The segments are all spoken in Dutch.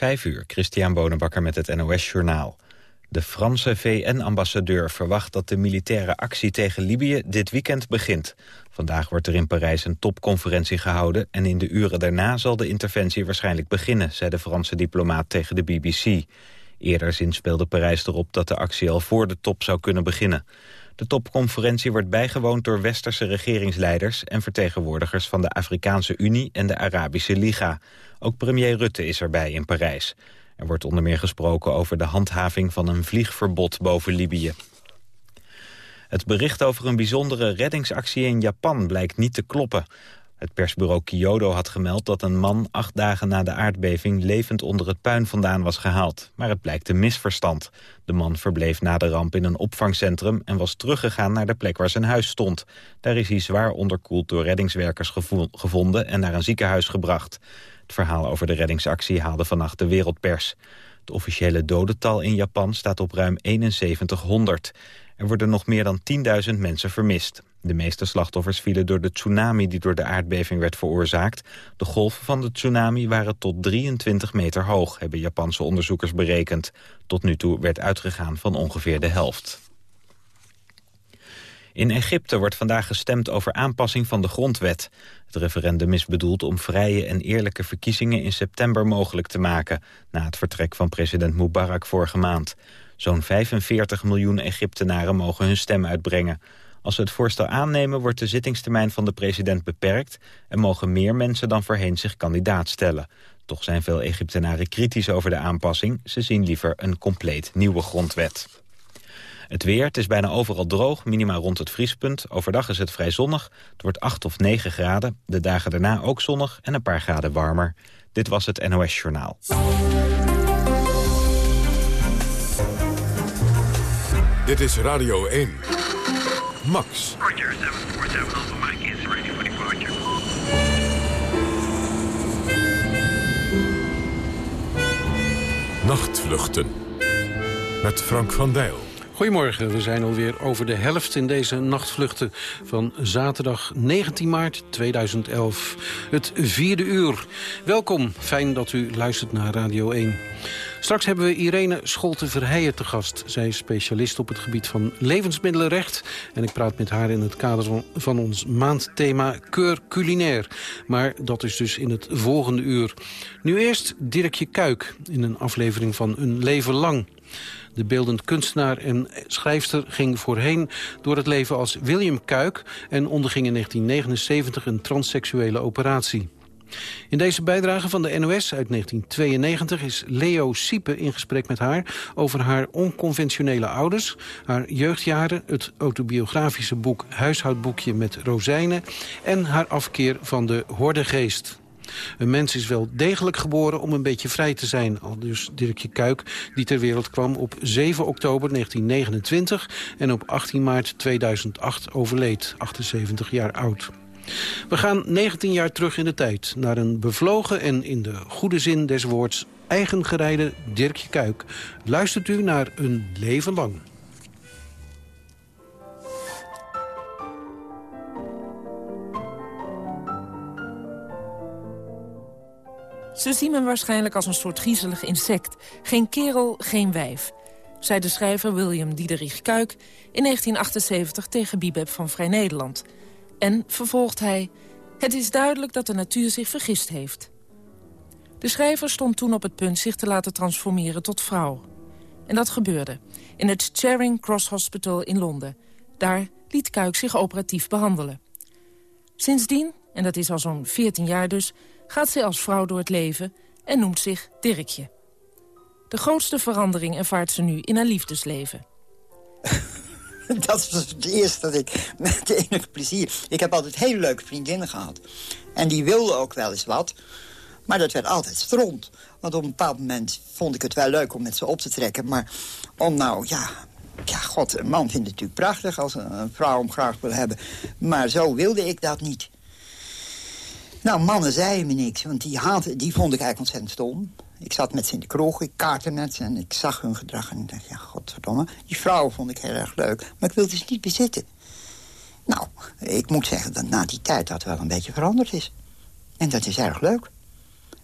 Vijf uur, Christian Bonenbakker met het NOS Journaal. De Franse VN-ambassadeur verwacht dat de militaire actie tegen Libië dit weekend begint. Vandaag wordt er in Parijs een topconferentie gehouden... en in de uren daarna zal de interventie waarschijnlijk beginnen... zei de Franse diplomaat tegen de BBC. Eerder zinspeelde Parijs erop dat de actie al voor de top zou kunnen beginnen. De topconferentie wordt bijgewoond door westerse regeringsleiders... en vertegenwoordigers van de Afrikaanse Unie en de Arabische Liga. Ook premier Rutte is erbij in Parijs. Er wordt onder meer gesproken over de handhaving van een vliegverbod boven Libië. Het bericht over een bijzondere reddingsactie in Japan blijkt niet te kloppen. Het persbureau Kyodo had gemeld dat een man acht dagen na de aardbeving levend onder het puin vandaan was gehaald. Maar het blijkt een misverstand. De man verbleef na de ramp in een opvangcentrum en was teruggegaan naar de plek waar zijn huis stond. Daar is hij zwaar onderkoeld door reddingswerkers gevonden en naar een ziekenhuis gebracht. Het verhaal over de reddingsactie haalde vannacht de wereldpers. Het officiële dodental in Japan staat op ruim 7100. Er worden nog meer dan 10.000 mensen vermist. De meeste slachtoffers vielen door de tsunami die door de aardbeving werd veroorzaakt. De golven van de tsunami waren tot 23 meter hoog, hebben Japanse onderzoekers berekend. Tot nu toe werd uitgegaan van ongeveer de helft. In Egypte wordt vandaag gestemd over aanpassing van de grondwet. Het referendum is bedoeld om vrije en eerlijke verkiezingen in september mogelijk te maken... na het vertrek van president Mubarak vorige maand. Zo'n 45 miljoen Egyptenaren mogen hun stem uitbrengen. Als ze het voorstel aannemen wordt de zittingstermijn van de president beperkt... en mogen meer mensen dan voorheen zich kandidaat stellen. Toch zijn veel Egyptenaren kritisch over de aanpassing. Ze zien liever een compleet nieuwe grondwet. Het weer, het is bijna overal droog, minima rond het vriespunt. Overdag is het vrij zonnig, het wordt 8 of 9 graden. De dagen daarna ook zonnig en een paar graden warmer. Dit was het NOS Journaal. Dit is Radio 1. Max. Roger, 747 Alpha Mike is ready for departure. Nachtvluchten. Met Frank van Dijl. Goedemorgen, we zijn alweer over de helft in deze nachtvluchten van zaterdag 19 maart 2011. Het vierde uur. Welkom, fijn dat u luistert naar Radio 1. Straks hebben we Irene Scholte-Verheijen te gast. Zij is specialist op het gebied van levensmiddelenrecht. En ik praat met haar in het kader van, ons maandthema Keur Culinair. Maar dat is dus in het volgende uur. Nu eerst Dirkje Kuik in een aflevering van Een Leven Lang. De beeldend kunstenaar en schrijfster ging voorheen door het leven als William Kuik... en onderging in 1979 een transseksuele operatie. In deze bijdrage van de NOS uit 1992 is Leo Siepe in gesprek met haar... over haar onconventionele ouders, haar jeugdjaren... het autobiografische boek Huishoudboekje met rozijnen... en haar afkeer van de hordegeest. Een mens is wel degelijk geboren om een beetje vrij te zijn. Al dus Dirkje Kuik, die ter wereld kwam op 7 oktober 1929... en op 18 maart 2008 overleed, 78 jaar oud. We gaan 19 jaar terug in de tijd. Naar een bevlogen en in de goede zin des woords eigengereide Dirkje Kuik. Luistert u naar Een Leven Lang. Ze zien me waarschijnlijk als een soort griezelig insect. Geen kerel, geen wijf. Zei de schrijver William Diederich Kuik in 1978 tegen Bibeb van Vrij Nederland. En, vervolgt hij, het is duidelijk dat de natuur zich vergist heeft. De schrijver stond toen op het punt zich te laten transformeren tot vrouw. En dat gebeurde, in het Charing Cross Hospital in Londen. Daar liet Kuik zich operatief behandelen. Sindsdien, en dat is al zo'n 14 jaar dus gaat zij als vrouw door het leven en noemt zich Dirkje. De grootste verandering ervaart ze nu in haar liefdesleven. Dat was het eerste dat ik met enig plezier... Ik heb altijd hele leuke vriendinnen gehad. En die wilden ook wel eens wat. Maar dat werd altijd stront. Want op een bepaald moment vond ik het wel leuk om met ze op te trekken. Maar om nou, ja... Ja, god, een man vindt het natuurlijk prachtig als een vrouw hem graag wil hebben. Maar zo wilde ik dat niet. Nou, mannen zeiden me niks, want die, haatte, die vond ik eigenlijk ontzettend stom. Ik zat met ze in de kroeg, ik kaartte ze en ik zag hun gedrag. En ik dacht, ja, godverdomme, die vrouwen vond ik heel erg leuk. Maar ik wilde ze niet bezitten. Nou, ik moet zeggen dat na die tijd dat wel een beetje veranderd is. En dat is erg leuk.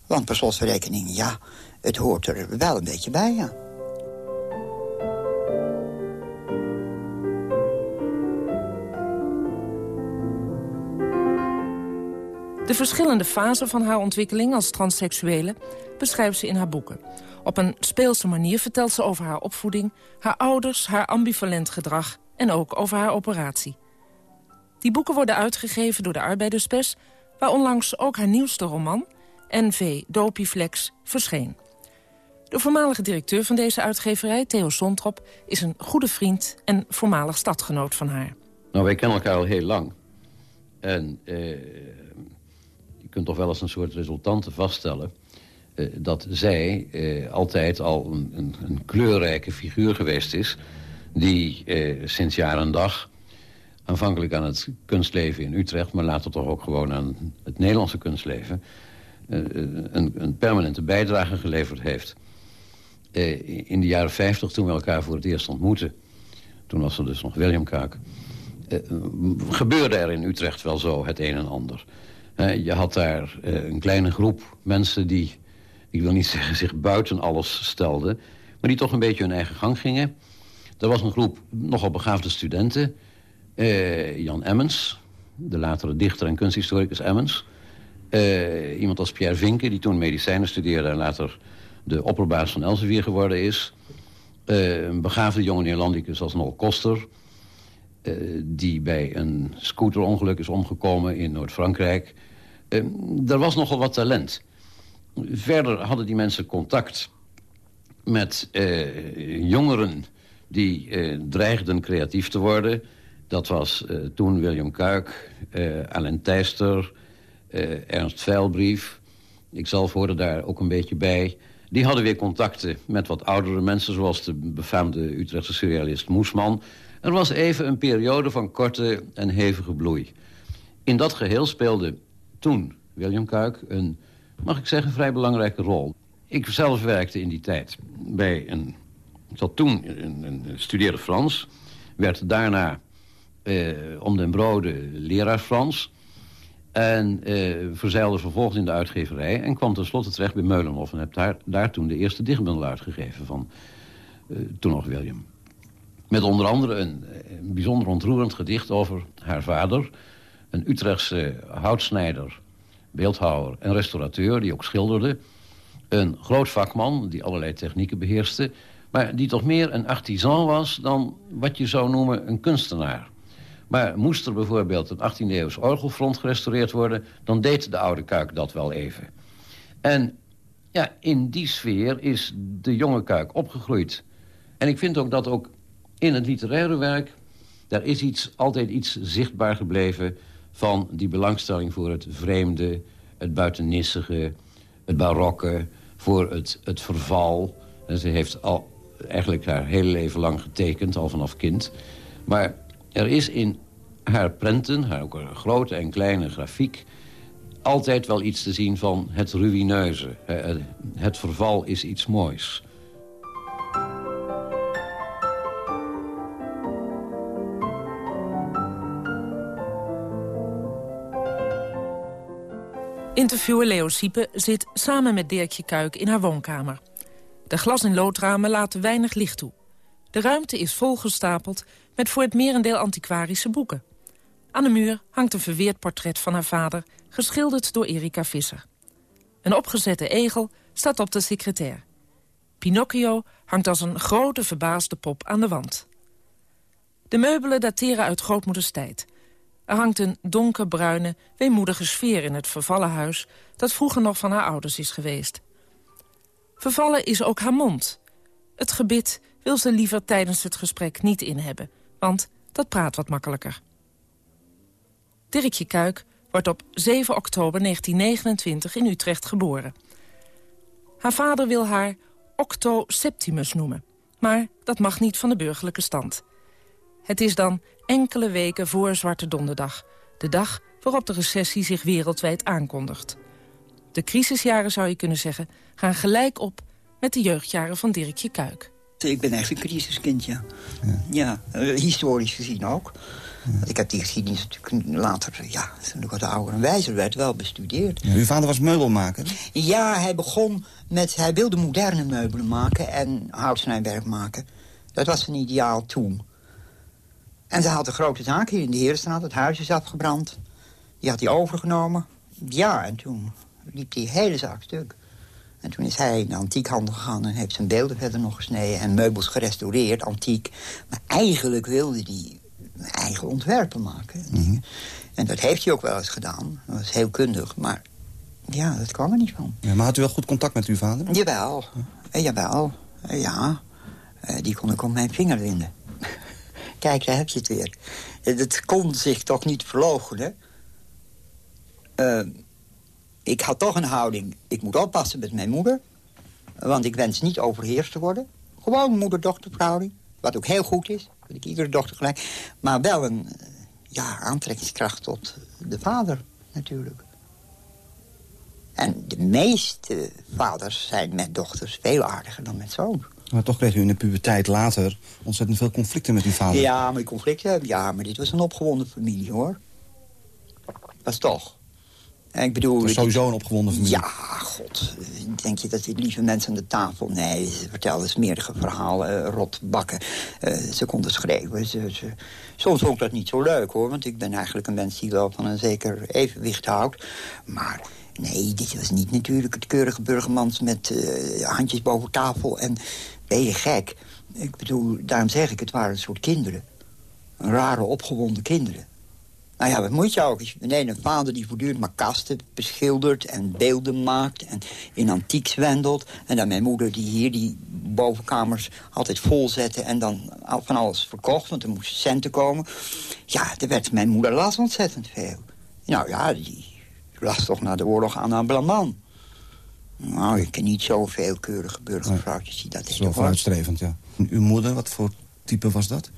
Want per slotverrekening, ja, het hoort er wel een beetje bij, ja. De verschillende fasen van haar ontwikkeling als transseksuele beschrijft ze in haar boeken. Op een speelse manier vertelt ze over haar opvoeding, haar ouders, haar ambivalent gedrag en ook over haar operatie. Die boeken worden uitgegeven door de Arbeiderspers, waar onlangs ook haar nieuwste roman, NV Dopiflex, verscheen. De voormalige directeur van deze uitgeverij, Theo Sontrop, is een goede vriend en voormalig stadgenoot van haar. Nou, wij kennen elkaar al heel lang. En eh, je kunt toch wel eens een soort resultanten vaststellen... Eh, dat zij eh, altijd al een, een, een, kleurrijke figuur geweest is... die eh, sinds jaar en dag aanvankelijk aan het kunstleven in Utrecht... maar later toch ook gewoon aan het Nederlandse kunstleven... Een, een, permanente bijdrage geleverd heeft. In de jaren 50, toen we elkaar voor het eerst ontmoetten... toen was er dus nog William Kaak... Gebeurde er in Utrecht wel zo het een en ander. je had daar een kleine groep mensen die ik wil niet zeggen zich buiten alles stelden... maar die toch een beetje hun eigen gang gingen. Er was een groep nogal begaafde studenten. Uh, Jan Emmens, de latere dichter en kunsthistoricus Emmens. Uh, iemand als Pierre Vinken, die toen medicijnen studeerde... en later de opperbaas van Elsevier geworden is. Uh, een begaafde jonge Neerlandicus als Nol Koster... die bij een scooterongeluk is omgekomen in Noord-Frankrijk. er was nogal wat talent... Verder hadden die mensen contact met uh, jongeren die uh, dreigden creatief te worden. Dat was uh, toen William Kuik, Alain Thijster, Ernst Veilbrief. Ik zelf hoorde daar ook een beetje bij. Die hadden weer contacten met wat oudere mensen... zoals de befaamde Utrechtse surrealist Moesman. Er was even een periode van korte en hevige bloei. In dat geheel speelde toen William Kuik een mag ik zeggen, vrij belangrijke rol. Ik zelf werkte in die tijd bij een... Ik zat toen, een, een, studeerde Frans. Werd daarna eh, om den brode leraar Frans. En eh, verzeilde vervolgens in de uitgeverij. En kwam tenslotte terecht bij Meulenhof. En heb daar, daar toen de eerste dichtbundel uitgegeven van eh, toen nog William. Met onder andere een, een bijzonder ontroerend gedicht over haar vader. Een Utrechtse houtsnijder beeldhouwer en restaurateur... die ook schilderde. Een groot vakman die allerlei technieken beheerste... maar die toch meer een artisan was dan wat je zou noemen een kunstenaar. Maar moest er bijvoorbeeld een 18e-eeuws orgelfront gerestaureerd worden... dan deed de oude Kuik dat wel even. En ja, in die sfeer is de jonge Kuik opgegroeid. En ik vind ook dat ook in het literaire werk... daar is iets, altijd iets zichtbaar gebleven van die belangstelling voor het vreemde, het buitennissige, het barokke, voor het, het verval. En ze heeft al eigenlijk haar hele leven lang getekend, al vanaf kind. Maar er is in haar prenten, haar ook een grote en kleine grafiek... altijd wel iets te zien van het ruïneuze. Het verval is iets moois. Interviewer Leo Siepe zit samen met Dirkje Kuik in haar woonkamer. De glas- en loodramen laten weinig licht toe. De ruimte is volgestapeld met voor het merendeel antiquarische boeken. Aan de muur hangt een verweerd portret van haar vader... geschilderd door Erika Visser. Een opgezette egel staat op de secretair. Pinocchio hangt als een grote verbaasde pop aan de wand. De meubelen dateren uit grootmoeders tijd... Er hangt een donkerbruine, weemoedige sfeer in het vervallen huis... dat vroeger nog van haar ouders is geweest. Vervallen is ook haar mond. Het gebit wil ze liever tijdens het gesprek niet in hebben, want dat praat wat makkelijker. Dirkje Kuik wordt op 7 oktober 1929 in Utrecht geboren. Haar vader wil haar Octo Septimus noemen, maar dat mag niet van de burgerlijke stand. Het is dan enkele weken voor Zwarte Donderdag. De dag waarop de recessie zich wereldwijd aankondigt. De crisisjaren, zou je kunnen zeggen, gaan gelijk op met de jeugdjaren van Dirkje Kuik. Ik ben eigenlijk een crisiskind, ja. Ja, ja historisch gezien ook. Ik heb die geschiedenis natuurlijk later, ja, toen ik wat ouder en wijzer werd, wel bestudeerd. Ja, uw vader was meubelmaker? Ja, hij begon met... Hij wilde moderne meubelen maken en houtsnijwerk maken. Dat was zijn ideaal toen. En ze had een grote zaak hier in de Herenstraat. Het huis is afgebrand. Die had hij overgenomen. Ja, en toen liep die hele zaak stuk. En toen is hij in de antiekhandel gegaan en heeft zijn beelden verder nog gesneden... en meubels gerestaureerd, antiek. Maar eigenlijk wilde hij eigen ontwerpen maken. Mhm. En dat heeft hij ook wel eens gedaan. Dat was heel kundig, maar ja, dat kwam er niet van. Ja, maar had u wel goed contact met uw vader? Jawel, eh, jawel, eh, ja. Eh, die kon ik op mijn vinger vinden. Kijk, daar heb je het weer. Eh, Het kon zich toch niet verloochenen. Eh, ik had toch een houding. Ik moet oppassen met mijn moeder. Want ik wens niet overheerst te worden. Gewoon moeder-dochterverhouding. Wat ook heel goed is. Wil ik iedere dochter gelijk. Maar wel een eh, ja, aantrekkingskracht tot de vader, natuurlijk. En de meeste vaders zijn met dochters veel aardiger dan met zoons. Maar toch kreeg u in de puberteit later ontzettend veel conflicten met uw vader. Ja, maar die conflicten. Ja, maar dit was een opgewonden familie, hoor. Was toch. En Ik bedoel... Het sowieso een opgewonden familie. Ja, god. Denk je dat die lieve mensen aan de tafel... Nee, ze vertelden smerige verhalen, eh, rotbakken. Eh, ze konden schreeuwen. Ze, ze... Soms vond ik dat niet zo leuk, hoor. Want ik ben eigenlijk een mens die wel van een zeker evenwicht houdt. Maar nee, dit was niet natuurlijk het keurige burgermans... met eh, handjes boven tafel en ben je gek. Ik bedoel, daarom zeg ik, het waren een soort kinderen. Rare, opgewonden kinderen. Nou ja, wat moet je ook? Nee, een vader die voortdurend maar kasten beschildert en beelden maakt en in antiek zwendelt. En dan mijn moeder die hier die bovenkamers altijd vol zette en dan van alles verkocht, want er moesten centen komen. Ja, er werd mijn moeder las ontzettend veel. Nou ja, die las toch na de oorlog aan aan Blaman. Nou, ik ken niet zoveel keurige burgervrouwtjes die dat Dat is hoor. vooruitstrevend, ja. En uw moeder, wat voor type was dat?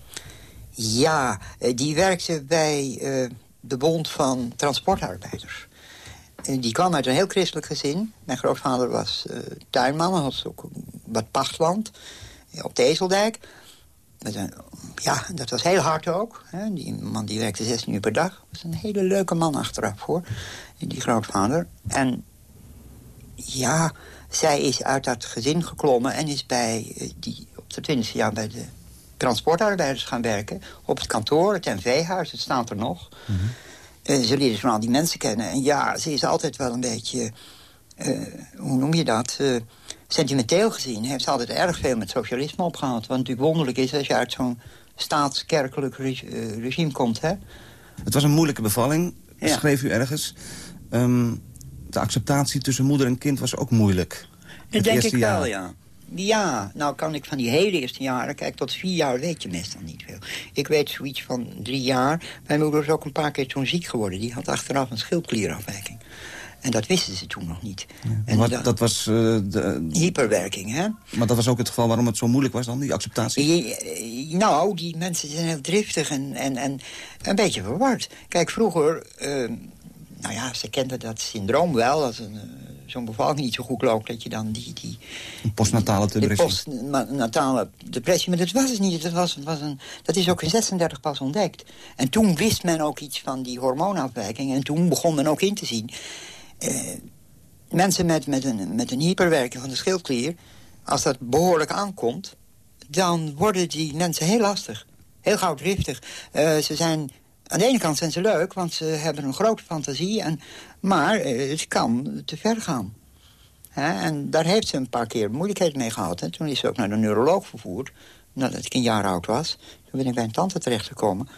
Ja, eh, die werkte bij eh, de Bond van Transportarbeiders. En die kwam uit een heel christelijk gezin. Mijn grootvader was eh, tuinman, had ook wat pachtland op de Ezeldijk. Met een, ja, dat was heel hard ook. Hè. Die man die werkte 16 uur per dag. was een hele leuke man achteraf, hoor. Die grootvader. En ja, zij is uit dat gezin geklommen en is bij eh, die, op de twintigste jaar bij de transportarbeiders gaan werken. Op het kantoor, het NV-huis, het staat er nog. Eh, ze leerde van al die mensen kennen. En ja, ze is altijd wel een beetje, eh, hoe noem je dat, sentimenteel gezien. Heeft ze altijd erg veel met socialisme opgehaald. Wat natuurlijk wonderlijk is als je uit zo'n staatskerkelijk re- regime komt, hè. Het was een moeilijke bevalling, Ja. schreef u ergens. Ehm, de acceptatie tussen moeder en kind was ook moeilijk. Dat denk ik wel, jaar. ja. Ja, nou kan ik van die hele eerste jaren... Kijk, tot vier jaar weet je meestal niet veel. Ik weet zoiets van drie jaar. Mijn moeder is ook een paar keer toen ziek geworden. Die had achteraf een schildklierafwijking. En dat wisten ze toen nog niet. En Maar dat- dat was, eh, de, Hyperwerking, hè? maar dat was ook het geval waarom het zo moeilijk was dan, die acceptatie? Je- nou, die mensen zijn heel driftig en, en, en een beetje verward. Kijk, vroeger... eh, nou ja, ze kenden dat syndroom wel. Als een, eh, zo'n bevalling niet zo goed loopt... dat je dan die, die, Een postnatale de depressie. postnatale depressie. Maar dat was het niet. Dat, was, was een, dat is ook in 36 pas ontdekt. En toen wist men ook iets van die hormoonafwijking. En toen begon men ook in te zien... eh, mensen met, met, een, met een hyperwerking van de schildklier... als dat behoorlijk aankomt... dan worden die mensen heel lastig. Heel gauw driftig. Eh, ze zijn... Aan de ene kant zijn ze leuk, want ze hebben een grote fantasie. En, maar eh, het kan te ver gaan. En daar heeft ze een paar keer moeilijkheid mee gehad. Hè. Toen is ze ook naar de neuroloog vervoerd. Nadat ik een jaar oud was. Toen ben ik bij een tante terechtgekomen.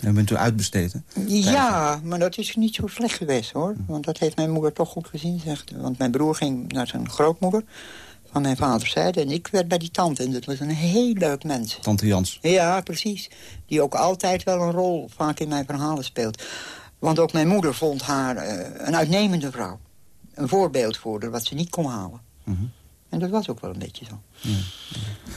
En bent u uitbesteed, hè? Ja, maar dat is niet zo slecht geweest, hoor. Want dat heeft mijn moeder toch goed gezien, zegt ze. Want mijn broer ging naar zijn grootmoeder van mijn vaders zijde. En ik werd bij die tante. En dat was een heel leuk mens. Tante Jans. Ja, precies. Die ook altijd wel een rol vaak in mijn verhalen speelt. Want ook mijn moeder vond haar eh, een uitnemende vrouw. Een voorbeeld voor haar, wat ze niet kon halen. Mhm. En dat was ook wel een beetje zo.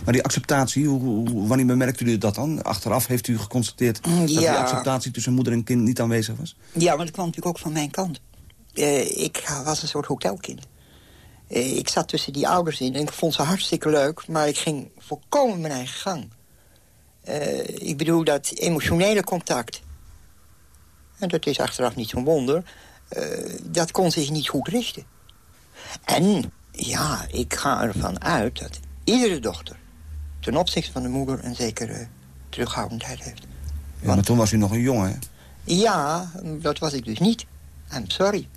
Maar die acceptatie, hoe, hoe- wanneer bemerkte u dat dan? Achteraf heeft u geconstateerd dat die acceptatie tussen moeder en kind niet aanwezig was? Ja, maar dat kwam natuurlijk ook van mijn kant. Eh, ik was een soort hotelkind. Eh, ik zat tussen die ouders in en ik vond ze hartstikke leuk... maar ik ging volkomen mijn eigen gang. Eh, ik bedoel dat emotionele contact... en dat is achteraf niet zo'n wonder... eh, dat kon zich niet goed richten. En ja, ik ga ervan uit dat iedere dochter... ten opzichte van de moeder een zekere terughoudendheid heeft. Ja, maar toen was u nog een jongen, hè? Ja, dat was ik dus niet. I'm sorry.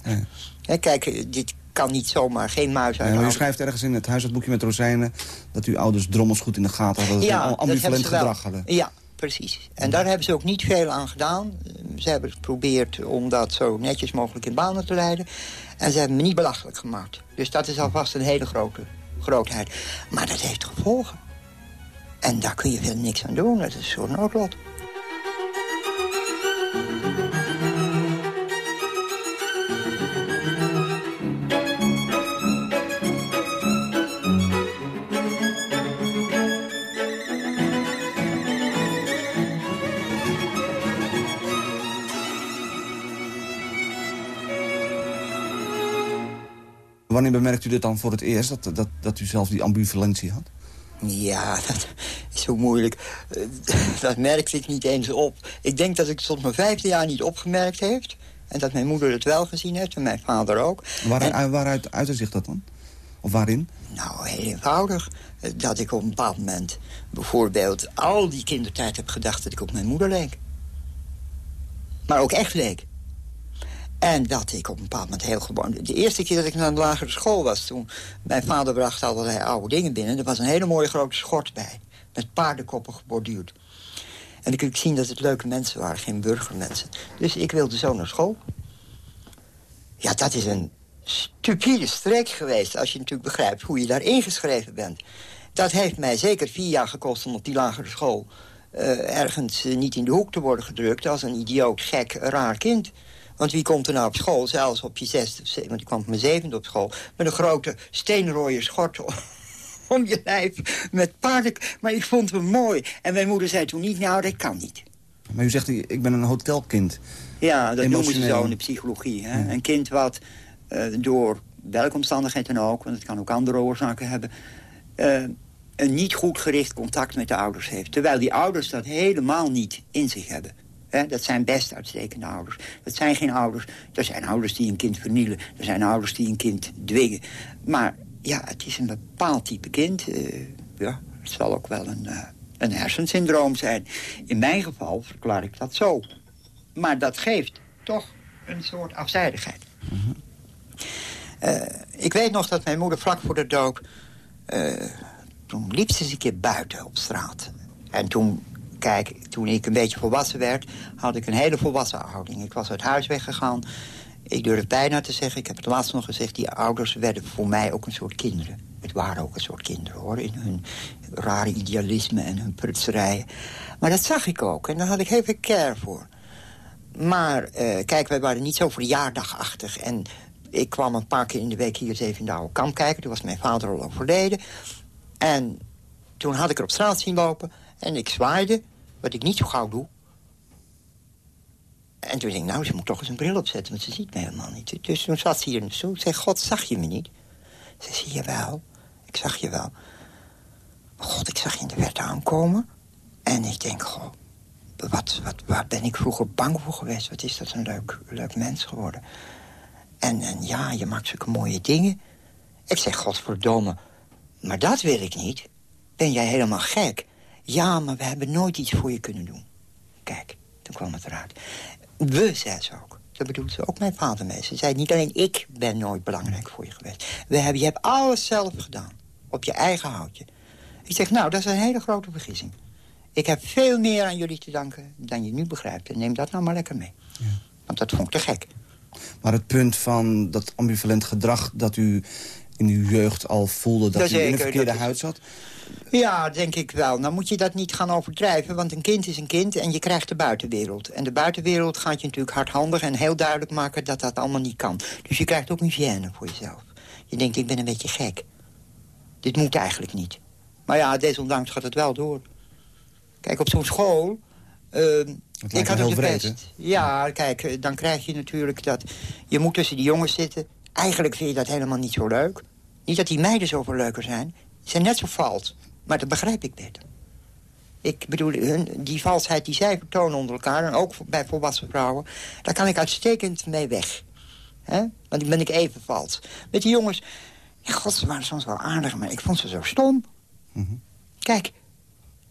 Ja. Kijk, dit kan niet zomaar, geen muis Ja, uit maar u schrijft ergens in het huishoudboekje met rozijnen... dat uw ouders drommels goed in de gaten hadden. Dat ze ambivalent ze wel. gedrag hadden. Ja, precies. En daar hebben ze ook niet veel aan gedaan. Ze hebben geprobeerd om dat zo netjes mogelijk in banen te leiden. En ze hebben me niet belachelijk gemaakt. Dus dat is alvast een hele grote grootheid. Maar dat heeft gevolgen. En daar kun je veel niks aan doen. Dat is soort noodlot. Wanneer bemerkt u dit dan voor het eerst, dat, dat, dat u zelf die ambivalentie had? Ja, dat is zo moeilijk. Eh, Dat merkte ik niet eens op. Ik denk dat ik het tot mijn vijfde jaar niet opgemerkt heeft. En dat mijn moeder het wel gezien heeft en mijn vader ook. Waaruit, waaruit uitte zich dat dan? Of waarin? Nou, heel eenvoudig. Eh, Dat ik op een bepaald moment bijvoorbeeld al die kindertijd heb gedacht dat ik op mijn moeder leek. Maar ook echt leek. En dat ik op een bepaald moment heel gewoon... De eerste keer dat ik naar de lagere school was... toen mijn vader bracht allerlei oude dingen binnen... er was een hele mooie grote schort bij. Met paardenkoppen geborduurd. En dan kun ik zien dat het leuke mensen waren, geen burgermensen. Dus ik wilde zo naar school. Ja, dat is een stupide streek geweest... als je natuurlijk begrijpt hoe je daar ingeschreven bent. Dat heeft mij zeker vier jaar gekost om op die lagere school... eh, ergens eh, niet in de hoek te worden gedrukt... als een idioot, gek, raar kind. Want wie komt er nou op school, zelfs op je zesde... of zevende, want ik kwam op mijn zevende op school... met een grote steenrooie schort om je lijf, met paarden... Maar ik vond hem mooi. En mijn moeder zei toen niet, nou, dat kan niet. Maar u zegt, ik ben een hotelkind. Ja, dat noemen ze zo in de psychologie. Hè? Een kind wat eh, door welke omstandigheid dan ook... want het kan ook andere oorzaken hebben... eh, een niet goed gericht contact met de ouders heeft. Terwijl die ouders dat helemaal niet in zich hebben. Dat zijn best uitstekende ouders. Dat zijn geen ouders. Er zijn ouders die een kind vernielen. Er zijn ouders die een kind dwingen. Maar ja, het is een bepaald type kind. eh, ja, het zal ook wel een, eh, een hersensyndroom zijn. In mijn geval verklaar ik dat zo. Maar dat geeft toch een soort afzijdigheid. Eh, ik weet nog dat mijn moeder vlak voor de dood... eh, toen liep ze eens een keer buiten op straat. En toen, kijk, toen ik een beetje volwassen werd... had ik een hele volwassen houding. Ik was uit huis weggegaan. Ik durf bijna te zeggen, ik heb het laatst nog gezegd... die ouders werden voor mij ook een soort kinderen. Het waren ook een soort kinderen, hoor. In hun rare idealisme en hun prutserijen. Maar dat zag ik ook. En daar had ik heel veel care voor. Maar eh, kijk, wij waren niet zo verjaardagachtig. En ik kwam een paar keer in de week hier eens even in de oude kamp kijken. Toen was mijn vader al overleden. En toen had ik er op straat zien lopen. En ik zwaaide, wat ik niet zo gauw doe. En toen denk ik, nou, ze moet toch eens een bril opzetten, want ze ziet me helemaal niet. Dus toen zat ze hier in de stoel. Ik zei, god, zag je me niet? Ze zei, zie je wel. Ik zag je wel. God, ik zag je in de verte aankomen. En ik denk, wat, wat, waar ben ik vroeger bang voor geweest? Wat is dat een leuk, leuk mens geworden. En, en ja, je maakt zulke mooie dingen. Ik zeg, godverdomme, maar dat wil ik niet. Ben jij helemaal gek? Ja, maar we hebben nooit iets voor je kunnen doen. Kijk, toen kwam het eruit. We, zei ze ook. Dat bedoelt ze ook mijn vader mee. Ze zei, niet alleen ik ben nooit belangrijk voor je geweest. We hebben, je hebt alles zelf gedaan. Op je eigen houtje. Ik zeg, nou, dat is een hele grote vergissing. Ik heb veel meer aan jullie te danken dan je nu begrijpt. En neem dat nou maar lekker mee. Want dat vond ik te gek. Maar het punt van dat ambivalent gedrag... dat u in uw jeugd al voelde dat u in een verkeerde dat huid zat... Ja, denk ik wel. Nou moet je dat niet gaan overdrijven, want een kind is een kind en je krijgt de buitenwereld. En de buitenwereld gaat je natuurlijk hardhandig en heel duidelijk maken dat dat allemaal niet kan. Dus je krijgt ook gêne voor jezelf. Je denkt, ik ben een beetje gek. Dit moet eigenlijk niet. Maar ja, desondanks gaat het wel door. Kijk, op zo'n school... ehm, ik had ook de wreed, pest. Ja, kijk, eh, dan krijg je natuurlijk dat... Je moet tussen die jongens zitten. Eigenlijk vind je dat helemaal niet zo leuk. Niet dat die meiden zoveel leuker zijn. Zijn net zo vals. Maar dat begrijp ik beter. Ik bedoel, hun, die valsheid die zij vertonen onder elkaar... en ook bij volwassen vrouwen... daar kan ik uitstekend mee weg. hè? Want dan ben ik even vals. Met die jongens... Ja, god, ze waren soms wel aardig, maar ik vond ze zo stom. Kijk,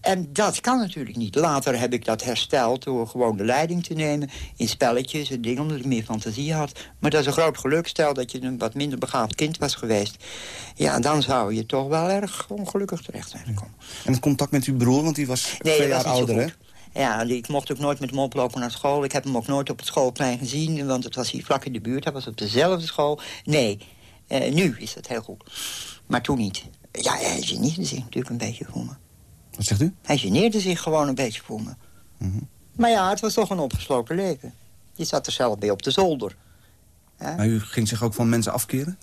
en dat kan natuurlijk niet. Later heb ik dat hersteld door gewoon de leiding te nemen... in spelletjes en dingen, omdat ik meer fantasie had. Maar dat is een groot geluk. Stel dat je een wat minder begaafd kind was geweest. Ja, dan zou je toch wel erg ongelukkig terecht zijn gekomen. En het contact met uw broer, want die was Nee, twee jaar was niet ouder, hè? Ja, die- ik mocht ook nooit met hem oplopen naar school. Ik heb hem ook nooit op het schoolplein gezien, want het was hier vlak in de buurt. Hij was op dezelfde school. Nee, eh, nu is dat heel goed. Maar toen niet. Ja, hij geneerde zich natuurlijk een beetje voor me. Wat zegt u? Hij geneerde zich gewoon een beetje voor me. Mhm. Maar ja, het was toch een opgesloten leven. Je zat er zelf bij op de zolder. Maar u ging zich ook van mensen afkeren?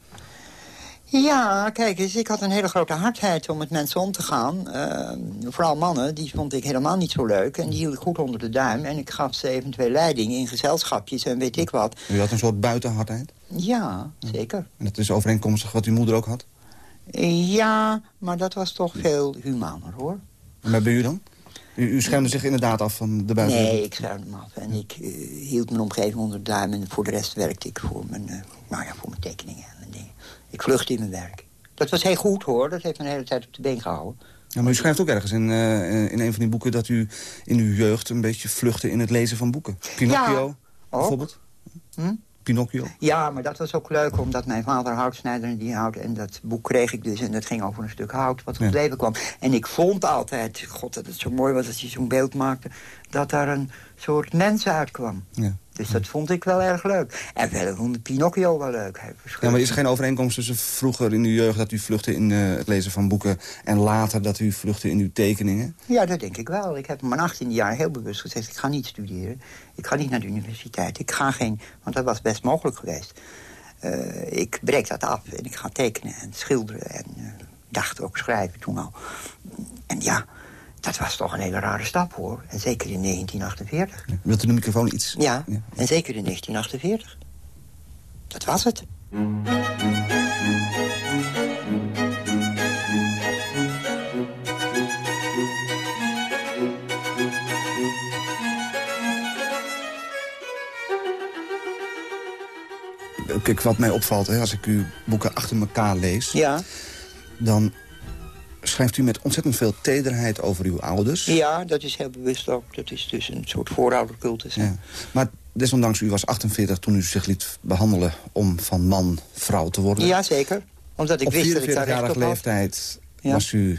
Ja, kijk eens, ik had een hele grote hardheid om met mensen om te gaan. Eh, vooral mannen, die vond ik helemaal niet zo leuk. En die hield ik goed onder de duim. En ik gaf ze eventueel leiding in gezelschapjes en weet ik wat. U had een soort buitenhardheid? Ja, zeker. En dat is overeenkomstig wat uw moeder ook had? Ja, maar dat was toch veel humaner, hoor. Waar ben u dan? U, u schermde zich inderdaad af van de buitenwereld? Nee, ik schermde hem af. En ik eh, hield mijn omgeving onder de duim. En voor de rest werkte ik voor mijn, eh, nou ja, voor mijn tekeningen en mijn dingen. Ik vluchtte in mijn werk. Dat was heel goed, hoor. Dat heeft me de hele tijd op de been gehouden. Ja, maar u schrijft ook ergens in, eh, in een van die boeken... dat u in uw jeugd een beetje vluchtte in het lezen van boeken. Pinocchio, bijvoorbeeld. Hm? Pinocchio. Ja, maar dat was ook leuk, omdat mijn vader houtsnijder en die hout... en dat boek kreeg ik dus en dat ging over een stuk hout wat op het Ja. leven kwam. En ik vond altijd, god dat het zo mooi was als je zo'n beeld maakte... dat daar een soort mens uitkwam. Ja. Dus dat vond ik wel erg leuk. En verder vond Pinocchio wel leuk. Ja, maar is er geen overeenkomst tussen vroeger in uw jeugd... dat u vluchtte in eh, het lezen van boeken... en later dat u vluchtte in uw tekeningen? Ja, dat denk ik wel. Ik heb mijn 18e jaar heel bewust gezegd... ik ga niet studeren. Ik ga niet naar de universiteit. Ik ga geen... Want dat was best mogelijk geweest. Eh, ik breek dat af en ik ga tekenen en schilderen... en eh, dacht ook schrijven toen al. En ja, dat was toch een hele rare stap, hoor. En zeker in 1948. Wilt u de microfoon iets... Ja, en zeker in 1948. Dat was het. Kijk, wat mij opvalt, hè, als ik uw boeken achter elkaar lees... Ja, dan schrijft u met ontzettend veel tederheid over uw ouders. ja dat is heel bewust ook. Dat is dus een soort vooroudercultus. Ja. Maar desondanks, u was 48 toen u zich liet behandelen... om van man vrouw te worden. Ja, zeker. Omdat ik Op wist dat ik daar recht 44-jarige op leeftijd Ja. was u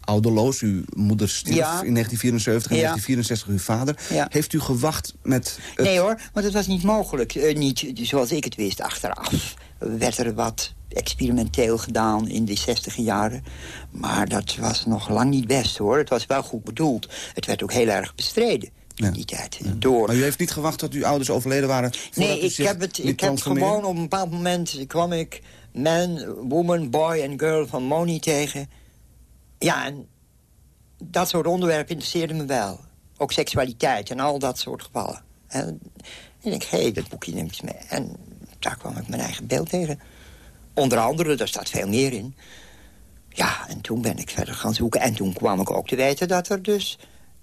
ouderloos. Uw moeder stierf Ja. in 1974 en Ja. 1964 uw vader. Ja. Heeft u gewacht met... Het... Nee hoor, want het was niet mogelijk. Eh, niet zoals ik het wist, achteraf werd er wat experimenteel gedaan in de 60 jaren. Maar dat was nog lang niet best hoor. Het was wel goed bedoeld. Het werd ook heel erg bestreden in die tijd. Door... Maar u heeft niet gewacht tot uw ouders overleden waren... Nee, ik heb, het, ik heb gewoon op een bepaald moment kwam ik man, woman, boy en girl van Moni tegen. Ja, en dat soort onderwerpen interesseerde me wel. Ook seksualiteit en al dat soort gevallen. En ik denk, hé, hey, dat boekje neemt mee. En daar kwam ik mijn eigen beeld tegen. Onder andere, daar staat veel meer in. Ja, en toen ben ik verder gaan zoeken. En toen kwam ik ook te weten dat er dus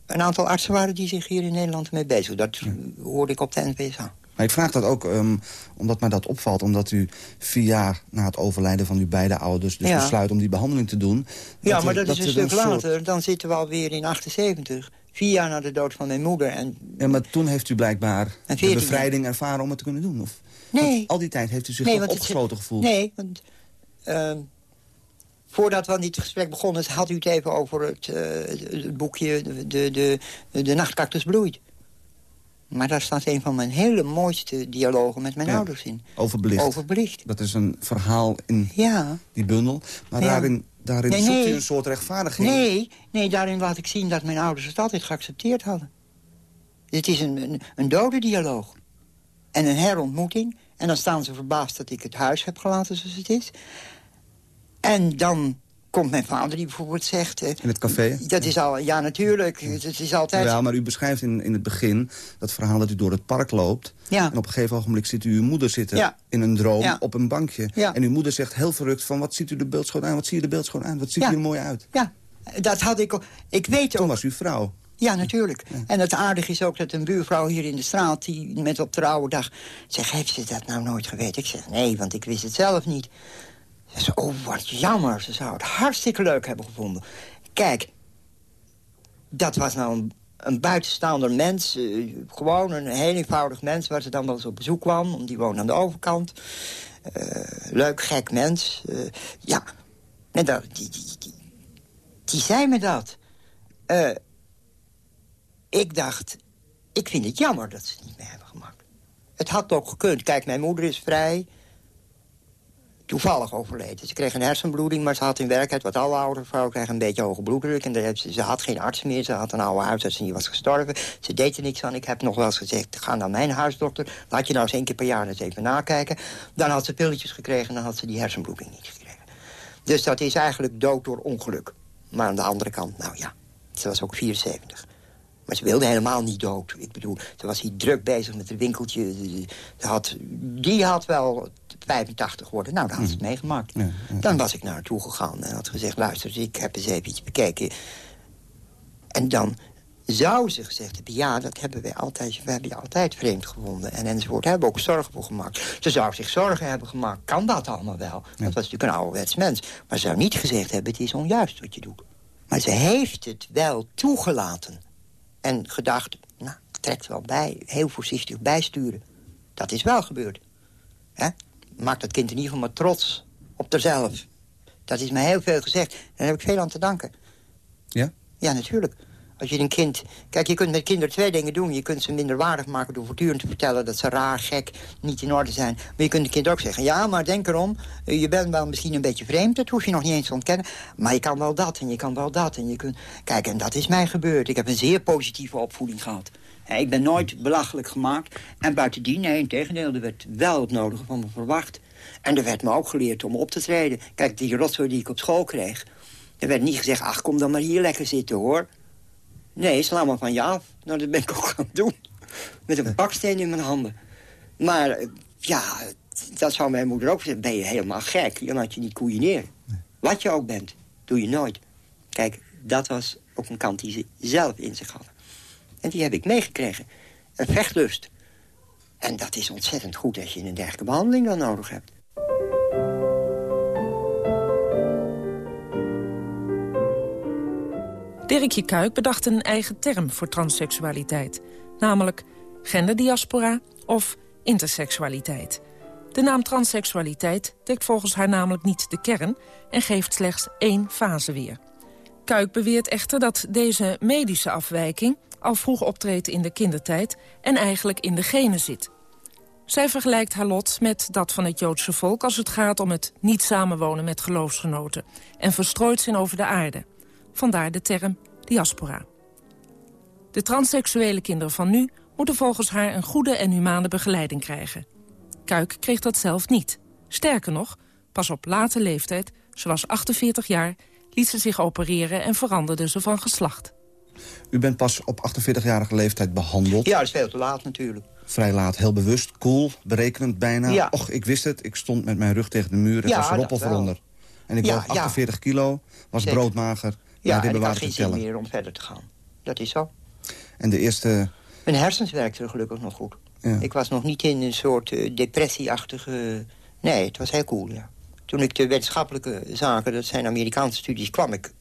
een aantal artsen waren... die zich hier in Nederland mee bezig Dat hoorde ik op de NPSA. Maar ik vraag dat ook ehm, omdat mij dat opvalt. Omdat u vier jaar na het overlijden van uw beide ouders... dus Ja. besluit om die behandeling te doen. Ja, maar dat, is een stuk soort- later. Dan zitten we alweer in 78. Vier jaar na de dood van mijn moeder. En Ja, maar toen heeft u blijkbaar de 14 bevrijding ervaren om het te kunnen doen. Of, Nee. want al die tijd heeft u zich Nee, het- opgesloten gevoeld. Nee, want ehm, voordat we aan dit gesprek begonnen... had u het even over het, eh, het boekje de, de, de, de Nachtcactus bloeit. Maar daar staat een van mijn hele mooiste dialogen met mijn Ja. ouders in. Overbelicht. Overbelicht. Dat is een verhaal in Ja. die bundel. Maar Ja. daarin, daarin Nee, zoekt nee. u een soort rechtvaardiging. Nee, nee, daarin laat ik zien dat mijn ouders het altijd geaccepteerd hadden. Het is een, een, een dode dialoog. En een herontmoeting. En dan staan ze verbaasd dat ik het huis heb gelaten zoals het is. En dan komt mijn vader die bijvoorbeeld zegt... eh, In het café. dat is al, ja natuurlijk, het, is altijd... Ja, maar u beschrijft in, in het begin dat verhaal dat u door het park loopt. Ja. En op een gegeven ogenblik ziet u uw moeder zitten Ja. in een droom Ja. op een bankje. Ja. En uw moeder zegt heel verrukt van wat ziet u de beeldschoon aan? Wat zie je de beeldschoon aan? Wat ziet u er mooi uit? Ja, Dat had ik... Ik weet Toen ook... was u vrouw. Ja, natuurlijk. En het aardige is ook dat een buurvrouw hier in de straat... die met op trouwendag zegt, heeft ze dat nou nooit geweten? Ik zeg, nee, want ik wist het zelf niet. Ze zegt, oh, wat jammer. Ze zou het hartstikke leuk hebben gevonden. Kijk, dat was nou een, een buitenstaander mens. eh, gewoon een heel eenvoudig mens waar ze dan wel eens op bezoek kwam. Die woonde aan de overkant. Eh, leuk, gek mens. Eh, ja, en dat, die, die, die, die zei me dat. Eh, ik dacht, ik vind het jammer dat ze het niet meer hebben gemaakt. Het had ook gekund. Kijk, mijn moeder is vrij. Toevallig overleden. Ze kreeg een hersenbloeding, maar ze had in werkelijkheid... wat alle oude vrouwen krijgen, een beetje hoge bloeddruk. En ze, ze had geen arts meer. Ze had een oude huisarts en die was gestorven. Ze deed er niks aan. Ik heb nog wel eens gezegd, ga naar mijn huisdokter. Laat je nou eens één keer per jaar eens even nakijken. Dan had ze pilletjes gekregen en dan had ze die hersenbloeding niet gekregen. Dus dat is eigenlijk dood door ongeluk. Maar aan de andere kant, nou ja, ze was ook 74. Maar ze wilde helemaal niet dood. Ik bedoel, ze was hier druk bezig met het winkeltje. Ze had, die had wel 85 geworden. Nou, dan had ze het meegemaakt. Ja, ja. Dan was ik naar haar toe gegaan en had gezegd... luister, ik heb eens eventjes bekeken. En dan zou ze gezegd hebben... ja, dat hebben wij altijd, we hebben je altijd vreemd gevonden. En enzovoort, hebben we ook zorgen voor gemaakt. Ze zou zich zorgen hebben gemaakt. Kan dat allemaal wel? Dat was natuurlijk een ouderwets mens. Maar ze zou niet gezegd hebben, het is onjuist wat je doet. Maar ze heeft het wel toegelaten. En gedacht, nou, trekt wel bij. Heel voorzichtig bijsturen. Dat is wel gebeurd. Hè? Maakt dat kind in ieder geval maar trots op haarzelf. Dat is mij heel veel gezegd. Daar heb ik veel aan te danken. Ja? Ja, natuurlijk. Als je een kind... Kijk, je kunt met kinderen twee dingen doen. Je kunt ze minderwaardig maken door voortdurend te vertellen... dat ze raar, gek, niet in orde zijn. Maar je kunt een kind ook zeggen... ja, maar denk erom, eh, je bent wel misschien een beetje vreemd. Dat hoef je nog niet eens te ontkennen. Maar je kan wel dat en je kan wel dat. En je kunt... Kijk, en dat is mij gebeurd. Ik heb een zeer positieve opvoeding gehad. Ik ben nooit belachelijk gemaakt. En buitendien, nee, in tegendeel, er werd wel het nodige van me verwacht. En er werd me ook geleerd om op te treden. Kijk, die rotzooi die ik op school kreeg... er werd niet gezegd, ach, kom dan maar hier lekker zitten, hoor. Nee, sla maar van je af. Nou, dat ben ik ook gaan doen. Met een baksteen in mijn handen. Maar eh, ja, dat zou mijn moeder ook zeggen. Ben je helemaal gek? Je laat je niet koeieneren. Wat je ook bent, doe je nooit. Kijk, dat was ook een kant die ze zelf in zich hadden. En die heb ik meegekregen. Een vechtlust. En dat is ontzettend goed als je een dergelijke behandeling dan nodig hebt. Dirkje Kuik bedacht een eigen term voor transseksualiteit. Namelijk genderdiaspora of interseksualiteit. De naam transseksualiteit dekt volgens haar namelijk niet de kern... en geeft slechts één fase weer. Kuik beweert echter dat deze medische afwijking... al vroeg optreedt in de kindertijd en eigenlijk in de genen zit. Zij vergelijkt haar lot met dat van het Joodse volk... als het gaat om het niet samenwonen met geloofsgenoten... en verstrooid zijn over de aarde. Vandaar de term diaspora. De transseksuele kinderen van nu moeten volgens haar een goede en humane begeleiding krijgen. Kuik kreeg dat zelf niet. Sterker nog, pas op late leeftijd, ze was 48 jaar... liet ze zich opereren en veranderde ze van geslacht. U bent pas op 48-jarige leeftijd behandeld. Ja, dat is veel te laat natuurlijk. Vrij laat, heel bewust, cool, berekenend bijna. Ja. Och, ik wist het. Ik stond met mijn rug tegen de muur. Het Ja, was wel. eronder. En ik Ja, woog ja. 48 kilo, was Zeker. broodmager. Ja, en ik had geen zin tellen. meer om verder te gaan. Dat is zo. En de eerste... Mijn hersens werkten gelukkig nog goed. Ja. Ik was nog niet in een soort eh, depressieachtige... Nee, het was heel cool, ja. Toen ik de wetenschappelijke zaken, dat zijn Amerikaanse studies... kwam ik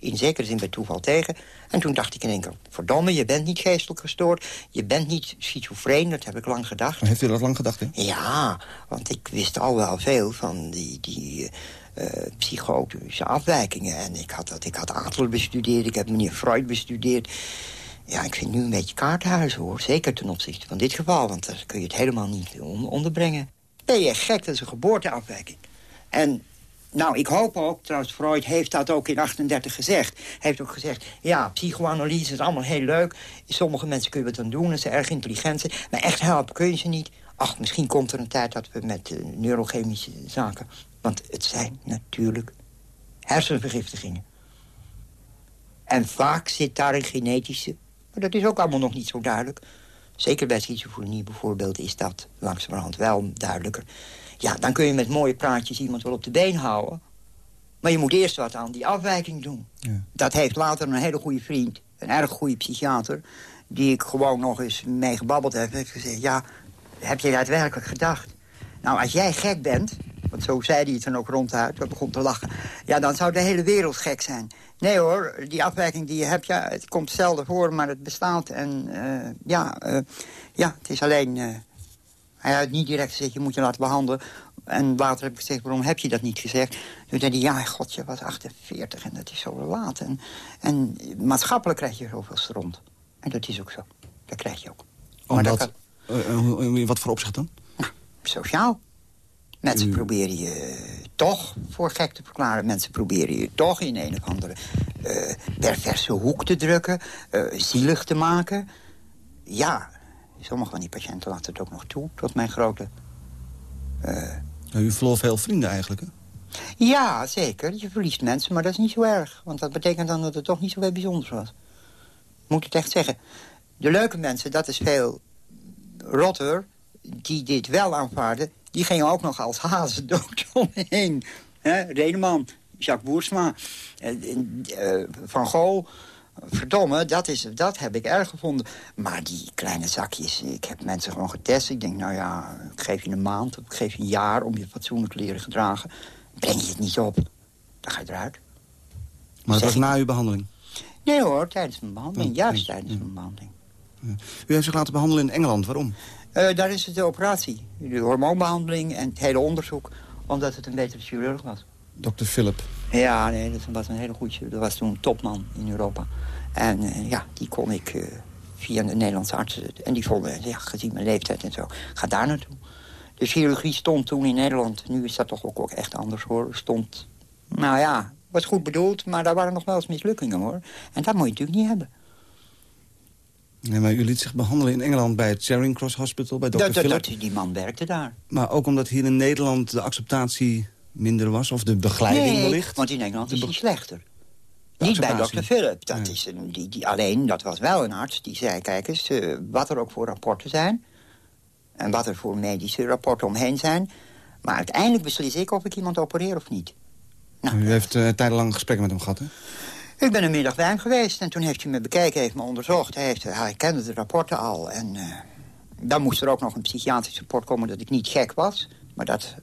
in zekere zin bij toeval tegen. En toen dacht ik in één keer... verdomme, je bent niet geestelijk gestoord. Je bent niet schizofreen, dat heb ik lang gedacht. Heeft u dat lang gedacht, hè? Ja, want ik wist al wel veel van die, die eh, eh, psychotische afwijkingen. En ik had, dat, ik had Adler bestudeerd, ik heb meneer Freud bestudeerd. Ja, ik vind nu een beetje kaarthuizen, hoor. Zeker ten opzichte van dit geval, want daar kun je het helemaal niet on- onderbrengen. Ben je gek, dat is een geboorteafwijking. En nou, ik hoop ook, trouwens, Freud heeft dat ook in 38 gezegd. Hij heeft ook gezegd, ja, psychoanalyse is allemaal heel leuk. Sommige mensen kun je wat aan doen, dat ze erg intelligent zijn. Maar echt helpen kun je ze niet. Ach, misschien komt er een tijd dat we met eh, neurochemische zaken... Want het zijn natuurlijk hersenvergiftigingen. En vaak zit daar een genetische... Maar dat is ook allemaal nog niet zo duidelijk. Zeker bij schizofrenie bijvoorbeeld is dat langzamerhand wel duidelijker. Ja, dan kun je met mooie praatjes iemand wel op de been houden. Maar je moet eerst wat aan die afwijking doen. Ja. Dat heeft later een hele goede vriend, een erg goede psychiater... die ik gewoon nog eens mee gebabbeld heb, heeft gezegd... ja, heb je dat werkelijk gedacht? Nou, als jij gek bent, want zo zei hij het dan ook ronduit... we begon te lachen, ja, dan zou de hele wereld gek zijn. Nee hoor, die afwijking die je hebt, ja, het komt zelden voor... maar het bestaat en eh, ja, eh, ja, het is alleen... eh, hij had niet direct gezegd, je moet je laten behandelen. En later heb ik gezegd, waarom heb je dat niet gezegd? Toen zei hij, ja, god, je was 48 en dat is zo laat. En, en maatschappelijk krijg je zoveel stront. En dat is ook zo. Dat krijg je ook. Maar dat kan- in wat voor opzicht dan? sociaal. Mensen U- proberen je toch voor gek te verklaren. Mensen proberen je toch in een of andere eh, perverse hoek te drukken. eh, zielig te maken. Ja, sommige van die patiënten laten het ook nog toe, tot mijn grote... eh, Nou, u verloor veel vrienden eigenlijk, hè? ja, zeker. Je verliest mensen, maar dat is niet zo erg. Want dat betekent dan dat het toch niet zo heel bijzonders was. Moet het echt zeggen. De leuke mensen, dat is veel rotter... die dit wel aanvaarden... die gingen ook nog als hazen dood omheen. Redeman, Jacques Boersma, eh, eh, Van Gogh... Verdomme, dat, is, dat heb ik erg gevonden. Maar die kleine zakjes, ik heb mensen gewoon getest. Ik denk, nou ja, ik geef je een maand of ik geef je een jaar... om je fatsoenlijk te leren gedragen. Breng je het niet op, dan ga je eruit. Maar het Zeg was ik- na uw behandeling. Nee hoor, tijdens mijn behandeling. Ja, Juist tijdens mijn behandeling. U heeft zich laten behandelen in Engeland. Waarom? Eh, daar is het de operatie. De hormoonbehandeling en het hele onderzoek. Omdat het een betere chirurg was. Dr. Philip. Ja, nee, dat was een hele goede chirurg. Dat was toen een topman in Europa. En eh, ja, die kon ik eh, via de Nederlandse artsen... En die vonden, ja, gezien mijn leeftijd en zo, ga daar naartoe. De chirurgie stond toen in Nederland. Nu is dat toch ook, ook echt anders hoor. Stond, nou ja, was goed bedoeld. Maar daar waren nog wel eens mislukkingen hoor. En dat moet je natuurlijk niet hebben. Nee, maar u liet zich behandelen in Engeland bij het Charing Cross Hospital, bij Dr. Dat, dat, Philip. dat- die man werkte daar. Maar ook omdat hier in Nederland de acceptatie minder was, of de begeleiding nee, wellicht. want in Engeland is hij slechter. Niet bij dokter Philip. Dat is een, die, die, alleen, dat was wel een arts die zei... kijk eens, eh, wat er ook voor rapporten zijn... en wat er voor medische rapporten omheen zijn... maar uiteindelijk beslis ik of ik iemand opereer of niet. Nou, U heeft uh, tijdenlang gesprekken met hem gehad, hè? Ik ben een middag bij hem geweest en toen heeft hij me bekeken, heeft me onderzocht. Hij, heeft, hij kende de rapporten al en eh, dan moest er ook nog een psychiatrisch rapport komen dat ik niet gek was. Maar dat,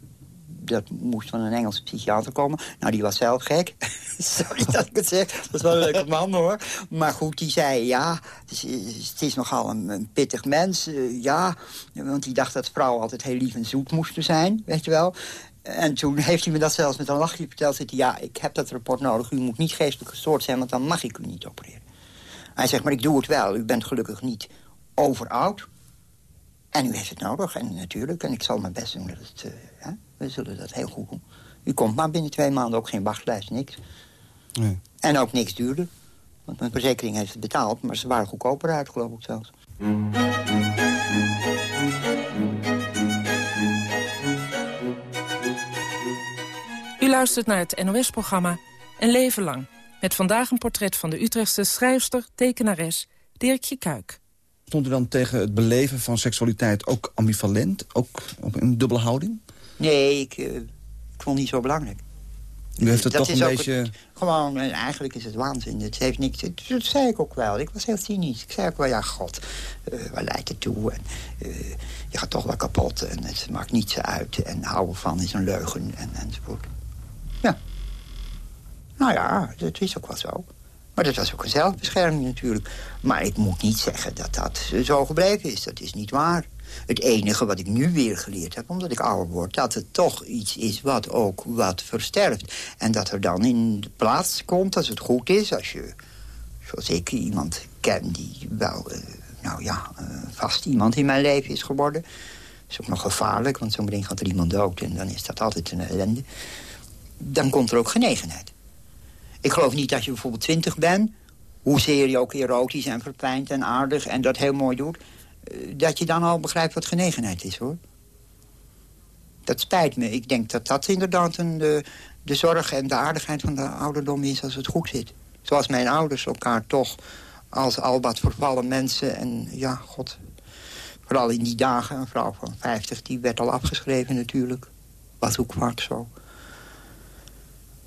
dat moest van een Engelse psychiater komen. Nou, die was zelf gek. Sorry dat ik het zeg. Dat is wel een leuke man, hoor. Maar goed, die zei, ja, het is, nogal een, een pittig mens. eh, ja, want die dacht dat vrouwen altijd heel lief en zoet moesten zijn, weet je wel. En toen heeft hij me dat zelfs met een lachje verteld. Zei hij, ja, ik heb dat rapport nodig. U moet niet geestelijk gestoord zijn, want dan mag ik u niet opereren. Hij zegt, maar ik doe het wel. U bent gelukkig niet overoud. En u heeft het nodig, en natuurlijk. En ik zal mijn best doen dat het... eh, hè, we zullen dat heel goed doen. U komt maar binnen twee maanden ook geen wachtlijst, niks. Nee. En ook niks duurder. Want mijn verzekering heeft het betaald, maar ze waren goedkoper uit, geloof ik zelfs. U luistert naar het NOS-programma Een Leven Lang. Met vandaag een portret van de Utrechtse schrijfster, tekenares Dirkje Kuik. Stond u dan tegen het beleven van seksualiteit ook ambivalent? Ook op een dubbele houding? Nee, ik, eh, ik vond het niet zo belangrijk. U heeft het Dat toch is een beetje... het- gewoon, eh, eigenlijk is het waanzin. Het heeft niks... dat zei ik ook wel. Ik was heel cynisch. Ik zei ook wel, ja, god, eh, waar leidt het toe? En, eh, je gaat toch wel kapot en het maakt niets uit. En houden van is een leugen en, enzovoort. Nou ja, dat is ook wel zo. Maar dat was ook een zelfbescherming natuurlijk. Maar ik moet niet zeggen dat dat zo gebleven is. Dat is niet waar. Het enige wat ik nu weer geleerd heb, omdat ik ouder word... dat het toch iets is wat ook wat versterft. En dat er dan in de plaats komt, als het goed is... als je, zoals ik, iemand ken die wel... eh, nou ja, eh, vast iemand in mijn leven is geworden. Dat is ook nog gevaarlijk, want zometeen gaat er iemand dood... en dan is dat altijd een ellende. Dan komt er ook genegenheid. Ik geloof niet dat je bijvoorbeeld twintig bent... hoezeer je ook erotisch en verpijnd en aardig en dat heel mooi doet... eh, dat je dan al begrijpt wat genegenheid is, hoor. Dat spijt me. Ik denk dat dat inderdaad een, de, de zorg en de aardigheid van de ouderdom is als het goed zit. Zoals mijn ouders elkaar toch als al wat vervallen mensen... en ja, god, vooral in die dagen, een vrouw van 50... die werd al afgeschreven natuurlijk. Was ook vaak zo.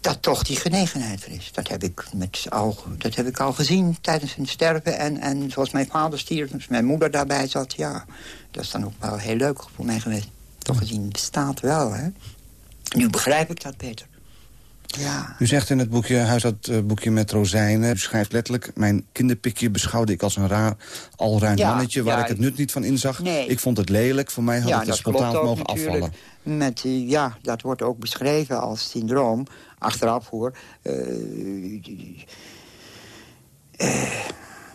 Dat toch die genegenheid er is. Dat heb ik, met al, dat heb ik al gezien tijdens hun sterven. En, en zoals mijn vader stierf, als mijn moeder daarbij zat... ja, dat is dan ook wel heel leuk voor mij geweest. Toch gezien, het bestaat wel, hè. Nu begrijp ik dat beter. Ja. U zegt in het boekje, huishoudboekje met rozijnen... u schrijft letterlijk... mijn kinderpikje beschouwde ik als een raar, alruimd Ja, mannetje... waar ja, ik het nut niet van inzag. Nee. Ik vond het lelijk, voor mij had ja, het spontaan mogen natuurlijk. afvallen. Met, eh, ja, dat wordt ook beschreven als syndroom. Achteraf hoor. Eh, eh,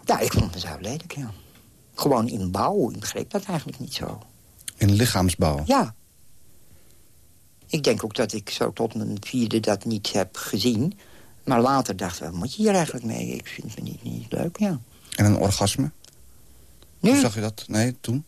ja, ik vond mezelf lelijk, ja. Gewoon in bouw. Ik begreep dat eigenlijk niet zo. In lichaamsbouw. Ja. Ik denk ook dat ik zo tot mijn vierde dat niet heb gezien. Maar later dacht ik, wat moet je hier eigenlijk mee? Ik vind me niet, niet leuk, ja. En een orgasme? Nu? Hoe zag u dat? Nee, toen?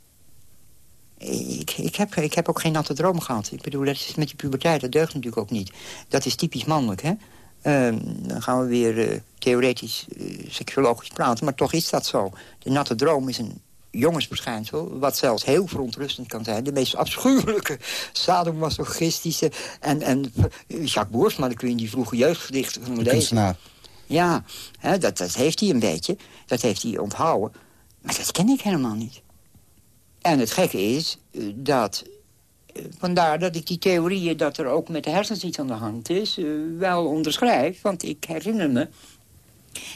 Ik, heb, ik heb ook geen natte droom gehad. Ik bedoel, dat is met je puberteit, dat deugt natuurlijk ook niet. Dat is typisch mannelijk, hè. Ehm, dan gaan we weer eh, theoretisch, seksuologisch praten. Maar toch is dat zo. De natte droom is een jongensverschijnsel... wat zelfs heel verontrustend kan zijn. De meest afschuwelijke sadomasochistische... en, en eh, Jacques Boersma, dan kun je in die vroege jeugdgedichten van De lezen. kunstenaar. Ja, hè, dat, dat heeft hij een beetje. Dat heeft hij onthouden. Maar dat ken ik helemaal niet. En het gekke is eh, dat... eh, Vandaar dat ik die theorieën dat er ook met de hersens iets aan de hand is... eh, wel onderschrijf. Want ik herinner me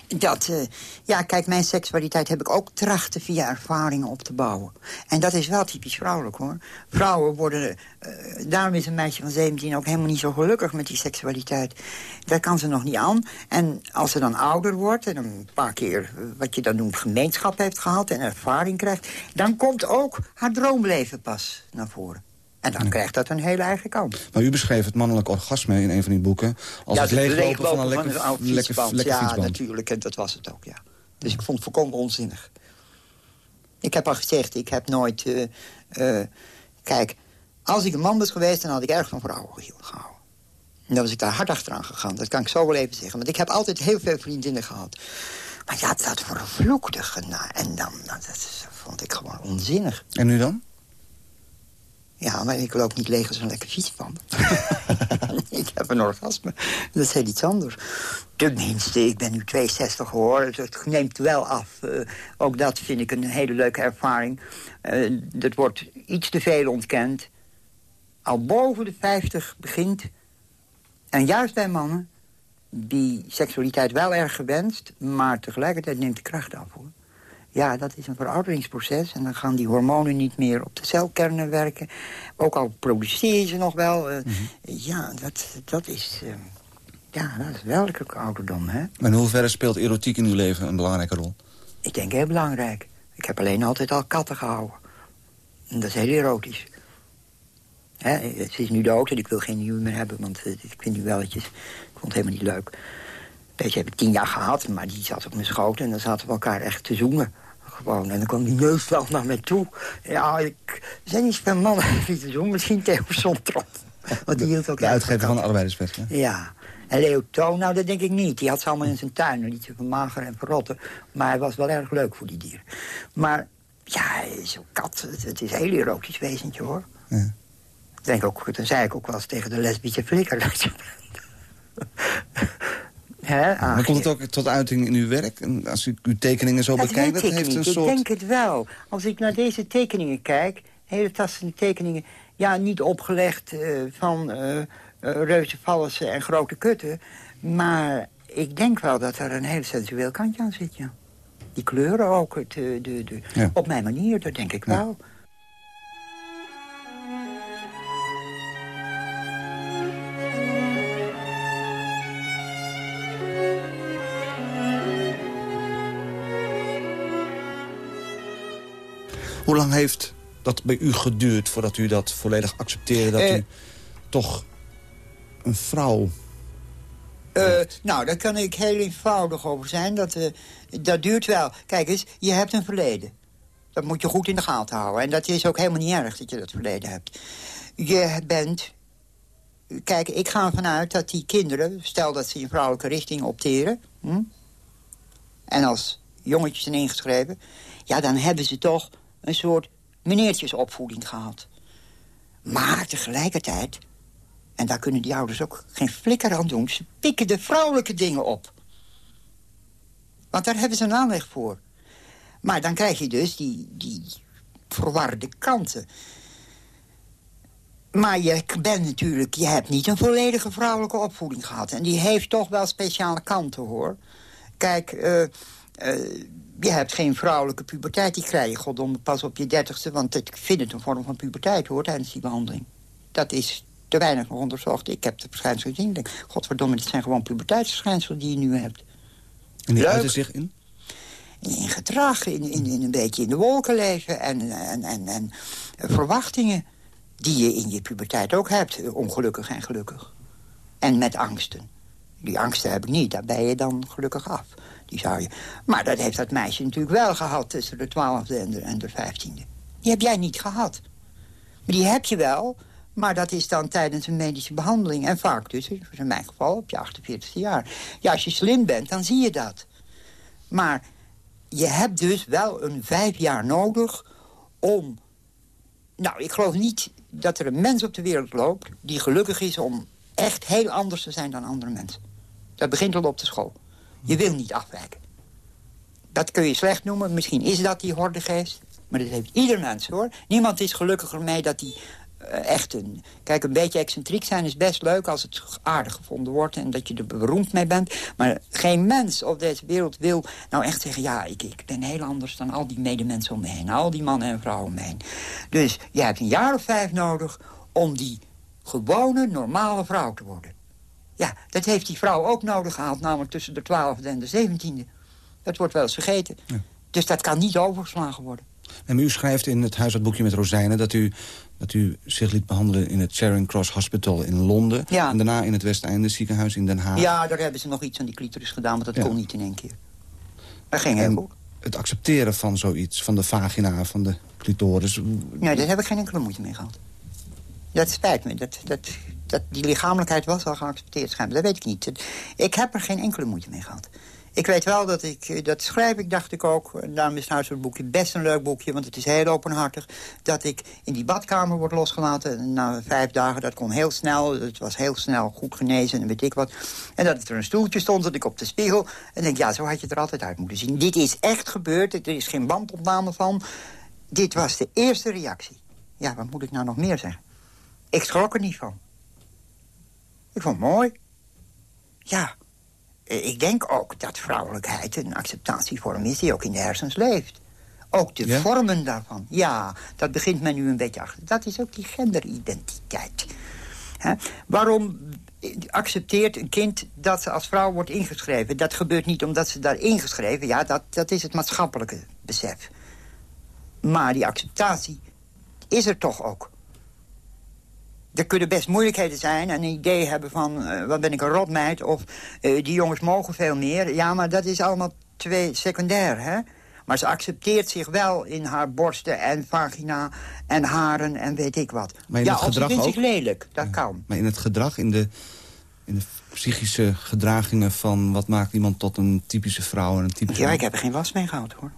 dat... eh, ja, kijk, mijn seksualiteit heb ik ook trachten via ervaringen op te bouwen. En dat is wel typisch vrouwelijk, hoor. Vrouwen worden... eh, daarom is een meisje van 17 ook helemaal niet zo gelukkig met die seksualiteit. Daar kan ze nog niet aan. En als ze dan ouder wordt en een paar keer... eh, wat je dan noemt gemeenschap heeft gehad en ervaring krijgt... dan komt ook haar droomleven pas naar voren. En dan krijgt dat een hele eigen kant. Maar u beschreef het mannelijk orgasme in een van die boeken... als het leeglopen van een lekker, fietsband. lekker ja, natuurlijk. En dat was het ook, ja. Dus ik vond het volkomen onzinnig. Ik heb al gezegd, ik heb nooit... eh, eh, kijk, als ik een man was geweest... dan had ik erg van vrouwen gehouden. En dan was ik daar hard achteraan gegaan. Dat kan ik zo wel even zeggen. Want ik heb altijd heel veel vriendinnen gehad. Maar ja, dat vervloekte. En dan, dat vond ik gewoon onzinnig. En nu dan? Ja, maar ik loop niet leeg als een lekker fietsband. ik heb een orgasme. Dat is heel iets anders. Tenminste, ik ben nu 62 hoor. Het neemt wel af. Eh, ook dat vind ik een hele leuke ervaring. Eh, dat wordt iets te veel ontkend. Al boven de 50 begint. En juist bij mannen die seksualiteit wel erg gewenst... maar tegelijkertijd neemt de kracht af, hoor. Ja, dat is een verouderingsproces. En dan gaan die hormonen niet meer op de celkernen werken. Ook al produceer je ze nog wel. eh, Ja, dat, dat is... eh, ja, dat is werkelijk ouderdom, hè. En in hoeverre speelt erotiek in uw leven een belangrijke rol? Ik denk heel belangrijk. Ik heb alleen altijd al katten gehouden. En dat is heel erotisch. Hè, ze is nu dood en ik wil geen nieuwe meer hebben, want eh, ik vind die welletjes... Ik vond het helemaal niet leuk. Deze heb ik tien jaar gehad, maar die zat op mijn schoot... en dan zaten we elkaar echt te zoenen. Gewoon. En dan kwam die neus wel naar me toe. Ja, ik zijn niet veel mannen die te zoenen. Misschien Theo Sontrop. Want die hield ook De uitgever van katten. Arbeiderswet, hè? Ja. En Leo Toon, nou dat denk ik niet. Die had ze allemaal in zijn tuin. Niet zo vermageren en verrotten. Maar hij was wel erg leuk voor die dieren. Maar ja, zo'n kat, het, het is een heel erotisch wezentje hoor. Ja. Ik denk ook, dan zei ik ook wel eens tegen de lesbische flikker. Hè, Maar komt het ook tot uiting in uw werk? En als u uw tekeningen zo dat bekijkt, dat ik heeft een Ik soort... denk het wel. Als ik naar deze tekeningen kijk, hele tastende tekeningen... ja, niet opgelegd eh, van eh, reuze vallen en grote kutten... maar ik denk wel dat er een heel sensueel kantje aan zit, ja. Die kleuren ook, het, de, de, Ja. op mijn manier, dat denk ik Ja. Hoe lang heeft dat bij u geduurd voordat u dat volledig accepteerde... dat Eh. u toch een vrouw... Eh, nou, daar kan ik heel eenvoudig over zijn. Dat, eh, dat duurt wel. Kijk eens, je hebt een verleden. Dat moet je goed in de gaten houden. En dat is ook helemaal niet erg dat je dat verleden hebt. Je bent... Kijk, ik ga ervan uit dat die kinderen... stel dat ze in vrouwelijke richting opteren... Hm? en als jongetjes zijn ingeschreven... ja, dan hebben ze toch een soort meneertjesopvoeding gehad. Maar tegelijkertijd En daar kunnen die ouders ook geen flikker aan doen. Ze pikken de vrouwelijke dingen op. Want daar hebben ze een aanleg voor. Maar dan krijg je dus die, die verwarde kanten. Maar je bent natuurlijk, je hebt niet een volledige vrouwelijke opvoeding gehad. En die heeft toch wel speciale kanten, hoor. Kijk, uh, uh, je hebt geen vrouwelijke puberteit. Die krijg je godom pas op je dertigste. Want ik vind het een vorm van puberteit, hoor, tijdens die behandeling. Dat is te weinig onderzocht. Ik heb de verschijnselen gezien. Ik denk, godverdomme, dit zijn gewoon puberteitsverschijnselen die je nu hebt. En die uiten zich in? In gedrag, in, in, in, een beetje in de wolken leven en, en, en, en verwachtingen die je in je puberteit ook hebt. Ongelukkig en gelukkig. En met angsten. Die angsten heb ik niet, daar ben je dan gelukkig af. Maar dat heeft dat meisje natuurlijk wel gehad tussen de twaalfde en de, en de vijftiende. Die heb jij niet gehad. Maar die heb je wel, maar dat is dan tijdens een medische behandeling. En vaak dus, in mijn geval, op je 48e jaar. Ja, als je slim bent, dan zie je dat. Maar je hebt dus wel een vijf jaar nodig om... Nou, ik geloof niet dat er een mens op de wereld loopt... die gelukkig is om echt heel anders te zijn dan andere mensen. Dat begint al op de school. Je wil niet afwijken. Dat kun je slecht noemen. Misschien is dat die hordegeest. Maar dat heeft ieder mens, hoor. Niemand is gelukkiger mee dat hij uh, echt een... Kijk, een beetje excentriek zijn is best leuk als het aardig gevonden wordt... en dat je er beroemd mee bent. Maar geen mens op deze wereld wil nou echt zeggen... ja, ik, ik ben heel anders dan al die medemensen om me heen. Al die mannen en vrouwen om me heen. Dus je hebt een jaar of vijf nodig om die gewone, normale vrouw te worden. Ja, dat heeft die vrouw ook nodig gehad, namelijk tussen de twaalfde en de zeventiende. Dat wordt wel eens vergeten. Dus dat kan niet overgeslagen worden. En u schrijft in het huisartsboekje met rozijnen... dat u, dat u zich liet behandelen in het Charing Cross Hospital in Londen... Ja. en daarna in het Westeinde ziekenhuis in Den Haag. Ja, daar hebben ze nog iets aan die clitoris gedaan... maar dat kon niet in één keer. Dat ging heel goed. Het accepteren van zoiets, van de vagina, van de clitoris... Nee, daar heb ik geen enkele moeite mee gehad. Dat spijt me. Dat, dat, dat, die lichamelijkheid was al geaccepteerd schijnbaar. Dat weet ik niet. Ik heb er geen enkele moeite mee gehad. Ik weet wel dat ik, eh, dat schrijf ik, dacht ik ook... daarom is het boekje best een leuk boekje... want het is heel openhartig... dat ik in die badkamer word losgelaten. Na vijf dagen, dat kon heel snel. Het was heel snel goed genezen en weet ik wat. En dat er een stoeltje stond, dat ik op de spiegel... en denk, ja, zo had je er altijd uit moeten zien. Dit is echt gebeurd, er is geen bandopname van. Dit was de eerste reactie. Ja, wat moet ik nou nog meer zeggen? Ik schrok er niet van. Ik vond het mooi. Ja, ik denk ook dat vrouwelijkheid een acceptatievorm is... die ook in de hersens leeft. Ook de vormen daarvan. Ja, dat begint men nu een beetje achter. Dat is ook die genderidentiteit. Waarom accepteert een kind dat ze als vrouw wordt ingeschreven? Dat gebeurt niet omdat ze daar ingeschreven... ja, dat, dat is het maatschappelijke besef. Maar die acceptatie is er toch ook er kunnen best moeilijkheden zijn en een idee hebben van... Uh, wat ben ik een rotmeid of uh, die jongens mogen veel meer. Ja, maar dat is allemaal twee secundair, hè? Maar ze accepteert zich wel in haar borsten en vagina en haren en weet ik wat. Maar in ja, het gedrag ze vindt ook? zich lelijk, dat kan. Maar in het gedrag, in de, in de psychische gedragingen van... wat maakt iemand tot een typische vrouw en een typische... Ja, ik heb er geen was mee gehad, hoor.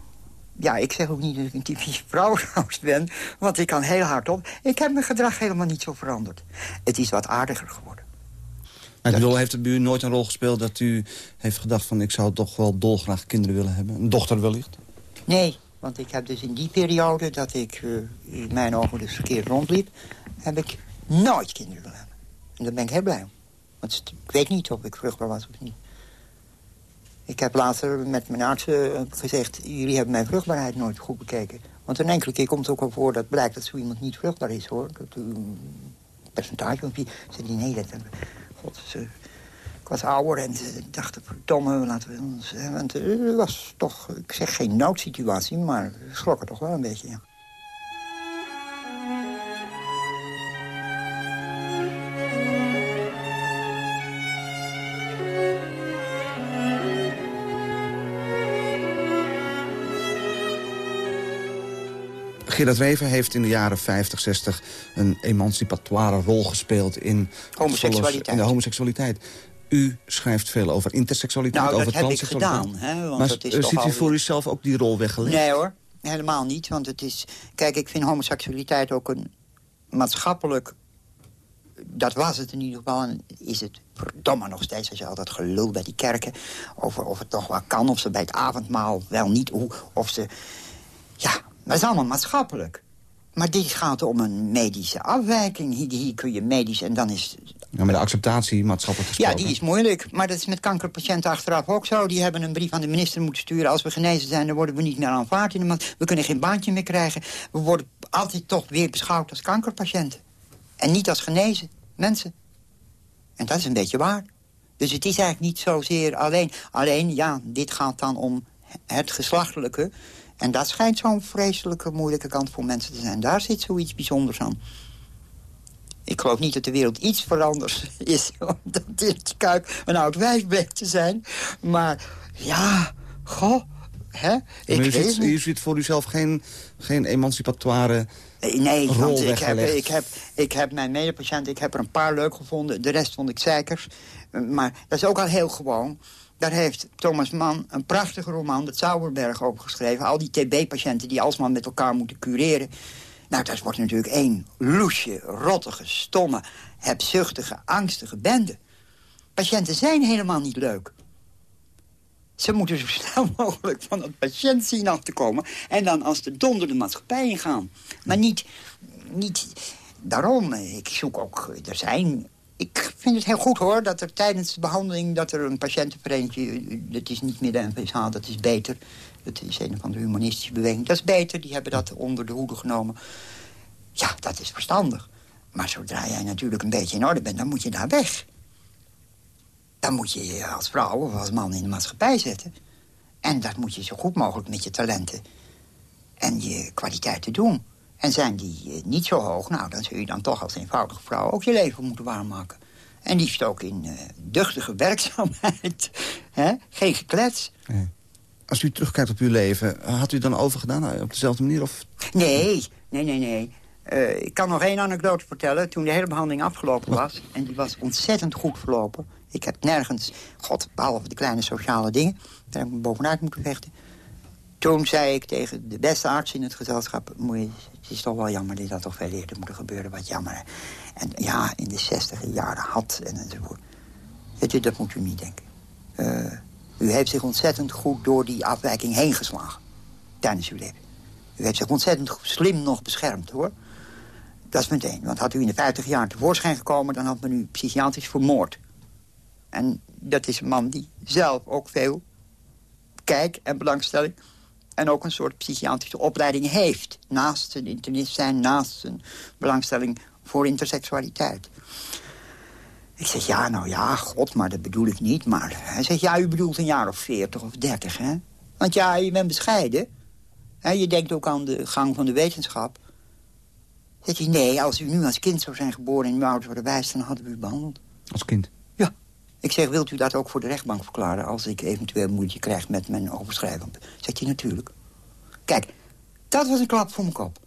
Ja, ik zeg ook niet dat ik een typische vrouw ben, want ik kan heel hard op. Ik heb mijn gedrag helemaal niet zo veranderd. Het is wat aardiger geworden. Maar ik bedoel, heeft het bij u nooit een rol gespeeld dat u heeft gedacht van... ik zou toch wel dolgraag kinderen willen hebben? Een dochter wellicht? Nee, want ik heb dus in die periode dat ik uh, in mijn ogen dus verkeerd rondliep... heb ik nooit kinderen willen hebben. En daar ben ik heel blij om. Want ik weet niet of ik vruchtbaar was of niet. Ik heb later met mijn arts uh, gezegd... jullie hebben mijn vruchtbaarheid nooit goed bekeken. Want een enkele keer komt het ook al voor dat blijkt dat zo iemand niet vruchtbaar is, hoor. Dat een percentage of je... Zei die, nee, dat... God, ze, ik was ouder en ze dachten, verdomme, laten we ons... Want het was toch, ik zeg geen noodsituatie, maar schrok er toch wel een beetje, ja. Gerard Wever heeft in de jaren 50, 60 een emancipatoire rol gespeeld in, homoseksualiteit. in de homoseksualiteit. U schrijft veel over interseksualiteit, nou, over dat heb ik transseksualiteit. gedaan. Hè, want maar dat is toch ziet u voor uzelf ook die rol weggelegd? Nee hoor, helemaal niet. Want het is... Kijk, ik vind homoseksualiteit ook een maatschappelijk dat was het in ieder geval. En is het verdomme nog steeds, als je al dat gelul bij die kerken... over of het toch wel kan, of ze bij het avondmaal wel niet... Hoe, of ze... Ja, dat is allemaal maatschappelijk. Maar dit gaat om een medische afwijking. Hier, hier kun je medisch en dan is... Ja, met de acceptatie maatschappelijk gesproken. Ja, die is moeilijk. Maar dat is met kankerpatiënten achteraf ook zo. Die hebben een brief aan de minister moeten sturen. Als we genezen zijn, dan worden we niet meer aanvaard in de maand. We kunnen geen baantje meer krijgen. We worden altijd toch weer beschouwd als kankerpatiënten. En niet als genezen mensen. En dat is een beetje waar. Dus het is eigenlijk niet zozeer alleen... Alleen, ja, dit gaat dan om het geslachtelijke. En dat schijnt zo'n vreselijke, moeilijke kant voor mensen te zijn. Daar zit zoiets bijzonders aan. Ik geloof niet dat de wereld iets veranderd is... omdat dit kuik een oud wijf bleek te zijn. Maar ja, goh, hè? Ik u, ziet, u ziet voor uzelf geen, geen emancipatoire Nee, rol want ik heb, ik, heb, ik heb mijn medepatiënt, ik heb er een paar leuk gevonden. De rest vond ik zeikers. Maar dat is ook al heel gewoon. Daar heeft Thomas Mann een prachtige roman, het Zauberberg, over geschreven. Al die TB-patiënten die alsmaar met elkaar moeten cureren. Nou, dat wordt natuurlijk één loesje, rottige, stomme, hebzuchtige, angstige bende. Patiënten zijn helemaal niet leuk. Ze moeten zo snel mogelijk van het patiënt zien af te komen... en dan als de donder de maatschappij ingaan. Maar niet, niet daarom. Ik zoek ook... Er zijn... Ik vind het heel goed hoor, dat er tijdens de behandeling... dat er een patiëntenvereniging... Dat is niet meer de NVSH, dat is beter. Dat is een van de humanistische beweging. Dat is beter, die hebben dat onder de hoede genomen. Ja, dat is verstandig. Maar zodra jij natuurlijk een beetje in orde bent, dan moet je daar weg. Dan moet je je als vrouw of als man in de maatschappij zetten. En dat moet je zo goed mogelijk met je talenten en je kwaliteiten doen. En zijn die eh, niet zo hoog, nou, dan zul je dan toch als eenvoudige vrouw ook je leven moeten waarmaken. En liefst ook in uh, duchtige werkzaamheid. Geen geklets. Nee. Als u terugkijkt op uw leven, had u dan overgedaan eh, op dezelfde manier? Of... Nee, nee, nee, nee. Uh, ik kan nog één anekdote vertellen. Toen de hele behandeling afgelopen was... en die was ontzettend goed verlopen... Ik heb nergens, god, behalve de kleine sociale dingen... daar heb ik me bovenuit moeten vechten. Toen zei ik tegen de beste arts in het gezelschap... het is toch wel jammer dat dat toch veel eerder moet gebeuren, wat jammer. En ja, in de zestiger jaren had en enzovoort. Weet dat moet u niet denken. Uh, u heeft zich ontzettend goed door die afwijking heen geslagen. Tijdens uw leven. U heeft zich ontzettend slim nog beschermd, hoor. Dat is meteen. Want had u in de 50 jaar tevoorschijn gekomen... dan had men u psychiatrisch vermoord. En dat is een man die zelf ook veel kijk en belangstelling... en ook een soort psychiatrische opleiding heeft. Naast zijn internist zijn, naast zijn belangstelling voor interseksualiteit. Ik zeg, ja, nou ja, god, maar dat bedoel ik niet. Maar hij zegt, ja, u bedoelt een jaar of veertig of dertig, hè? Want ja, je bent bescheiden. Je denkt ook aan de gang van de wetenschap. Zegt hij, nee, als u nu als kind zou zijn geboren... en uw ouders worden wijs, dan hadden we u behandeld. Als kind? Ik zeg, wilt u dat ook voor de rechtbank verklaren... als ik eventueel moeite krijg met mijn overschrijving? Zegt hij, natuurlijk. Kijk, dat was een klap voor mijn kop.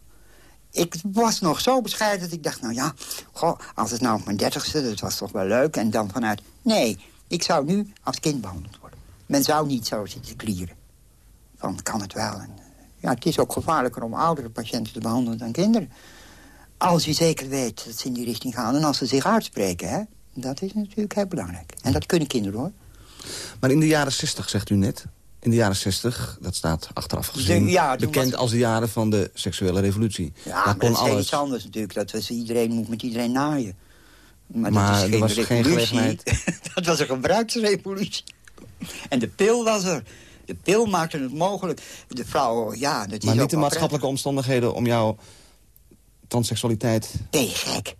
Ik was nog zo bescheiden dat ik dacht, nou ja... Goh, als het nou op mijn dertigste, dat was toch wel leuk. En dan vanuit, nee, ik zou nu als kind behandeld worden. Men zou niet zo zitten klieren. Van, kan het wel? En, ja, het is ook gevaarlijker om oudere patiënten te behandelen dan kinderen. Als je zeker weet dat ze in die richting gaan en als ze zich uitspreken, hè. Dat is natuurlijk heel belangrijk. En dat kunnen kinderen, hoor. Maar in de jaren 60, zegt u net... In de jaren 60, dat staat achteraf gezien... De- ja, toen bekend was- als de jaren van de seksuele revolutie. Ja, Daar kon dat is alles. iets anders natuurlijk. Dat was iedereen moet met iedereen naaien. Maar, Maar dat is geen was geen revolutie. dat was een gebruiksrevolutie. En de pil was er. De pil maakte het mogelijk. De vrouw, ja, dat is Maar niet de maatschappelijke omstandigheden om jouw transseksualiteit je gek?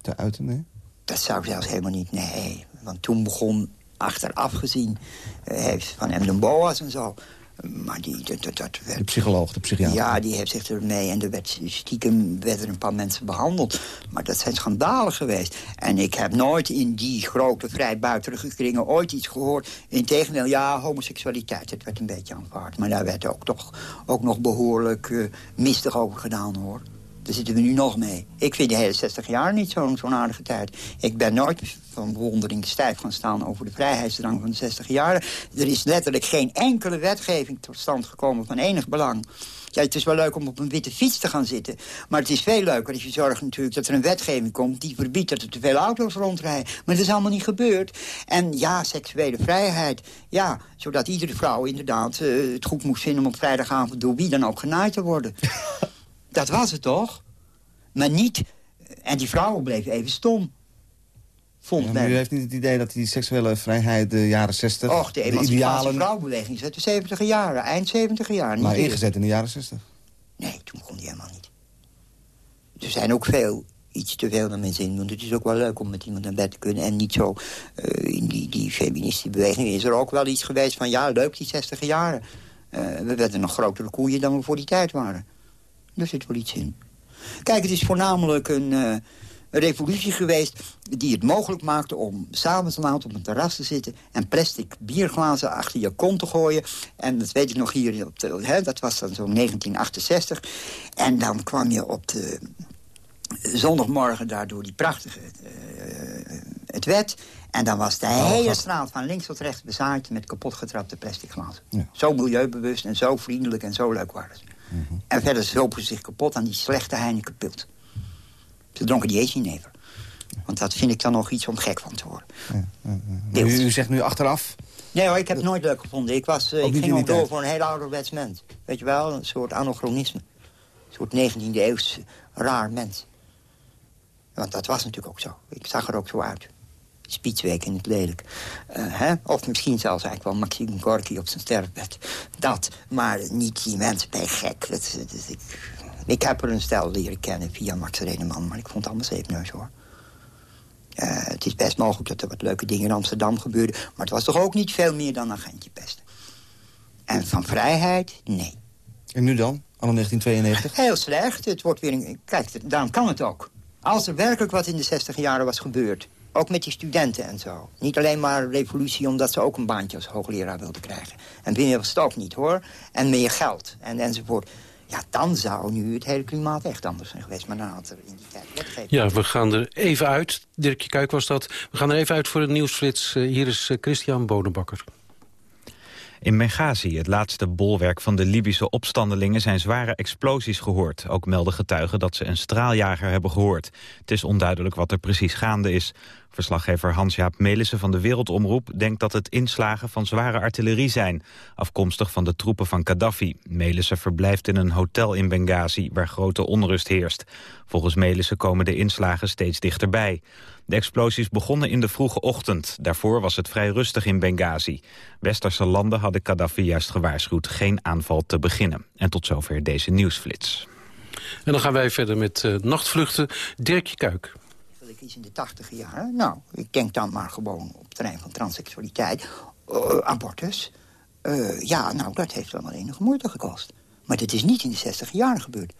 te uiten, nee? Dat zou zelfs helemaal niet, nee. Want toen begon, achteraf gezien, eh, heeft Van Emden Boas en zo... Maar die, dat, dat, dat werd De psycholoog, de psychiater. Ja, die heeft zich ermee. En er werd stiekem werden een paar mensen behandeld. Maar dat zijn schandalen geweest. En ik heb nooit in die grote vrijbuiterige kringen ooit iets gehoord. Integendeel, ja, homoseksualiteit, dat werd een beetje aanvaard. Maar daar werd ook toch ook nog behoorlijk eh, mistig over gedaan, hoor. Daar zitten we nu nog mee. Ik vind de hele 60 jaar niet zo'n zo'n aardige tijd. Ik ben nooit van bewondering stijf gaan staan over de vrijheidsdrang van de 60 jaren. Er is letterlijk geen enkele wetgeving tot stand gekomen van enig belang. Ja, het is wel leuk om op een witte fiets te gaan zitten. Maar het is veel leuker als je zorgt natuurlijk dat er een wetgeving komt... die verbiedt dat er te veel auto's rondrijden. Maar dat is allemaal niet gebeurd. En ja, seksuele vrijheid. Ja, zodat iedere vrouw inderdaad uh, het goed moest vinden... om op vrijdagavond door wie dan ook genaaid te worden. dat was het toch? Maar niet... En die vrouwen bleven even stom. Vond Ja, men. u heeft niet het idee dat die seksuele vrijheid de jaren 60... Och, de emancipatie idealen, vrouwenbeweging is uit de 70 jaren, eind 70 jaar. Niet maar ingezet in de jaren 60. Nee, toen kon die helemaal niet. Er zijn ook veel, iets te veel mensen in. Want het is ook wel leuk om met iemand naar bed te kunnen. En niet zo, eh, in die, die feministische beweging is er ook wel iets geweest van... ja, leuk, die 60 jaren. Eh, we werden nog grotere koeien dan we voor die tijd waren. Daar zit wel iets in. Kijk, het is voornamelijk een, eh, een revolutie geweest... die het mogelijk maakte om s'avonds laat op een terras te zitten... en plastic bierglazen achter je kont te gooien. En dat weet ik nog hier, op de, hè, dat was dan zo'n 1968. En dan kwam je op de zondagmorgen daar door die prachtige eh, het wet... En dan was de hele straat van links tot rechts bezaaid met kapotgetrapte plastic glazen. Ja. Zo milieubewust en zo vriendelijk en zo leuk waren ze. En verder zopen ze zich kapot aan die slechte Heineken pult. Ze dronken die eens never. Want dat vind ik dan nog iets om gek van te worden. Maar Deels. U, u zegt nu achteraf... Nee hoor, ik heb het nooit leuk gevonden. Ik, was, eh, ik ging in ook door voor een heel ouderwets mens. Weet je wel, een soort anachronisme. Een soort 19e eeuws raar mens. Want dat was natuurlijk ook zo. Ik zag er ook zo uit. Spietsweek in het lelijk. Eh, hè? Of misschien zelfs eigenlijk wel Maxime Gorky op zijn sterfbed. Dat, maar niet die mensen bij gek. Dat, dat- ik, ik heb er een stel leren kennen via Max Reneman... maar ik vond het allemaal zeepneus, hoor. Eh, het is best mogelijk dat er wat leuke dingen in Amsterdam gebeurden... maar het was toch ook niet veel meer dan agentje pesten. En van vrijheid, nee. En nu dan? Anno 1992? Heel slecht. Het wordt weer een... Kijk, daarom kan het ook. Als er werkelijk wat in de 60 jaren was gebeurd... ook met die studenten en zo. Niet alleen maar revolutie omdat ze ook een baantje als hoogleraar wilden krijgen. En binnen was het ook niet, hoor. En meer geld en, enzovoort. Ja, dan zou nu het hele klimaat echt anders zijn geweest. Maar dan had er in die tijd wetgeving. Ja, we gaan er even uit. Dirkje Kuik was dat. We gaan er even uit voor het nieuwsflits. Eh, hier is eh, Christian Bonenbakker. In Benghazi, het laatste bolwerk van de Libische opstandelingen... zijn zware explosies gehoord. Ook melden getuigen dat ze een straaljager hebben gehoord. Het is onduidelijk wat er precies gaande is. Verslaggever Hans-Jaap Melissen van de Wereldomroep... denkt dat het inslagen van zware artillerie zijn... afkomstig van de troepen van Gaddafi. Melissen verblijft in een hotel in Benghazi... waar grote onrust heerst. Volgens Melissen komen de inslagen steeds dichterbij. De explosies begonnen in de vroege ochtend. Daarvoor was het vrij rustig in Benghazi. Westerse landen hadden Gaddafi juist gewaarschuwd... geen aanval te beginnen. En tot zover deze nieuwsflits. En dan gaan wij verder met eh, nachtvluchten. Dirkje Kuik. Ik is in de tachtige jaren. Nou, ik denk dan maar gewoon op het terrein van transseksualiteit. Eh, abortus. Eh, ja, nou, dat heeft wel enige moeite gekost. Maar dit is niet in de 60 jaren gebeurd.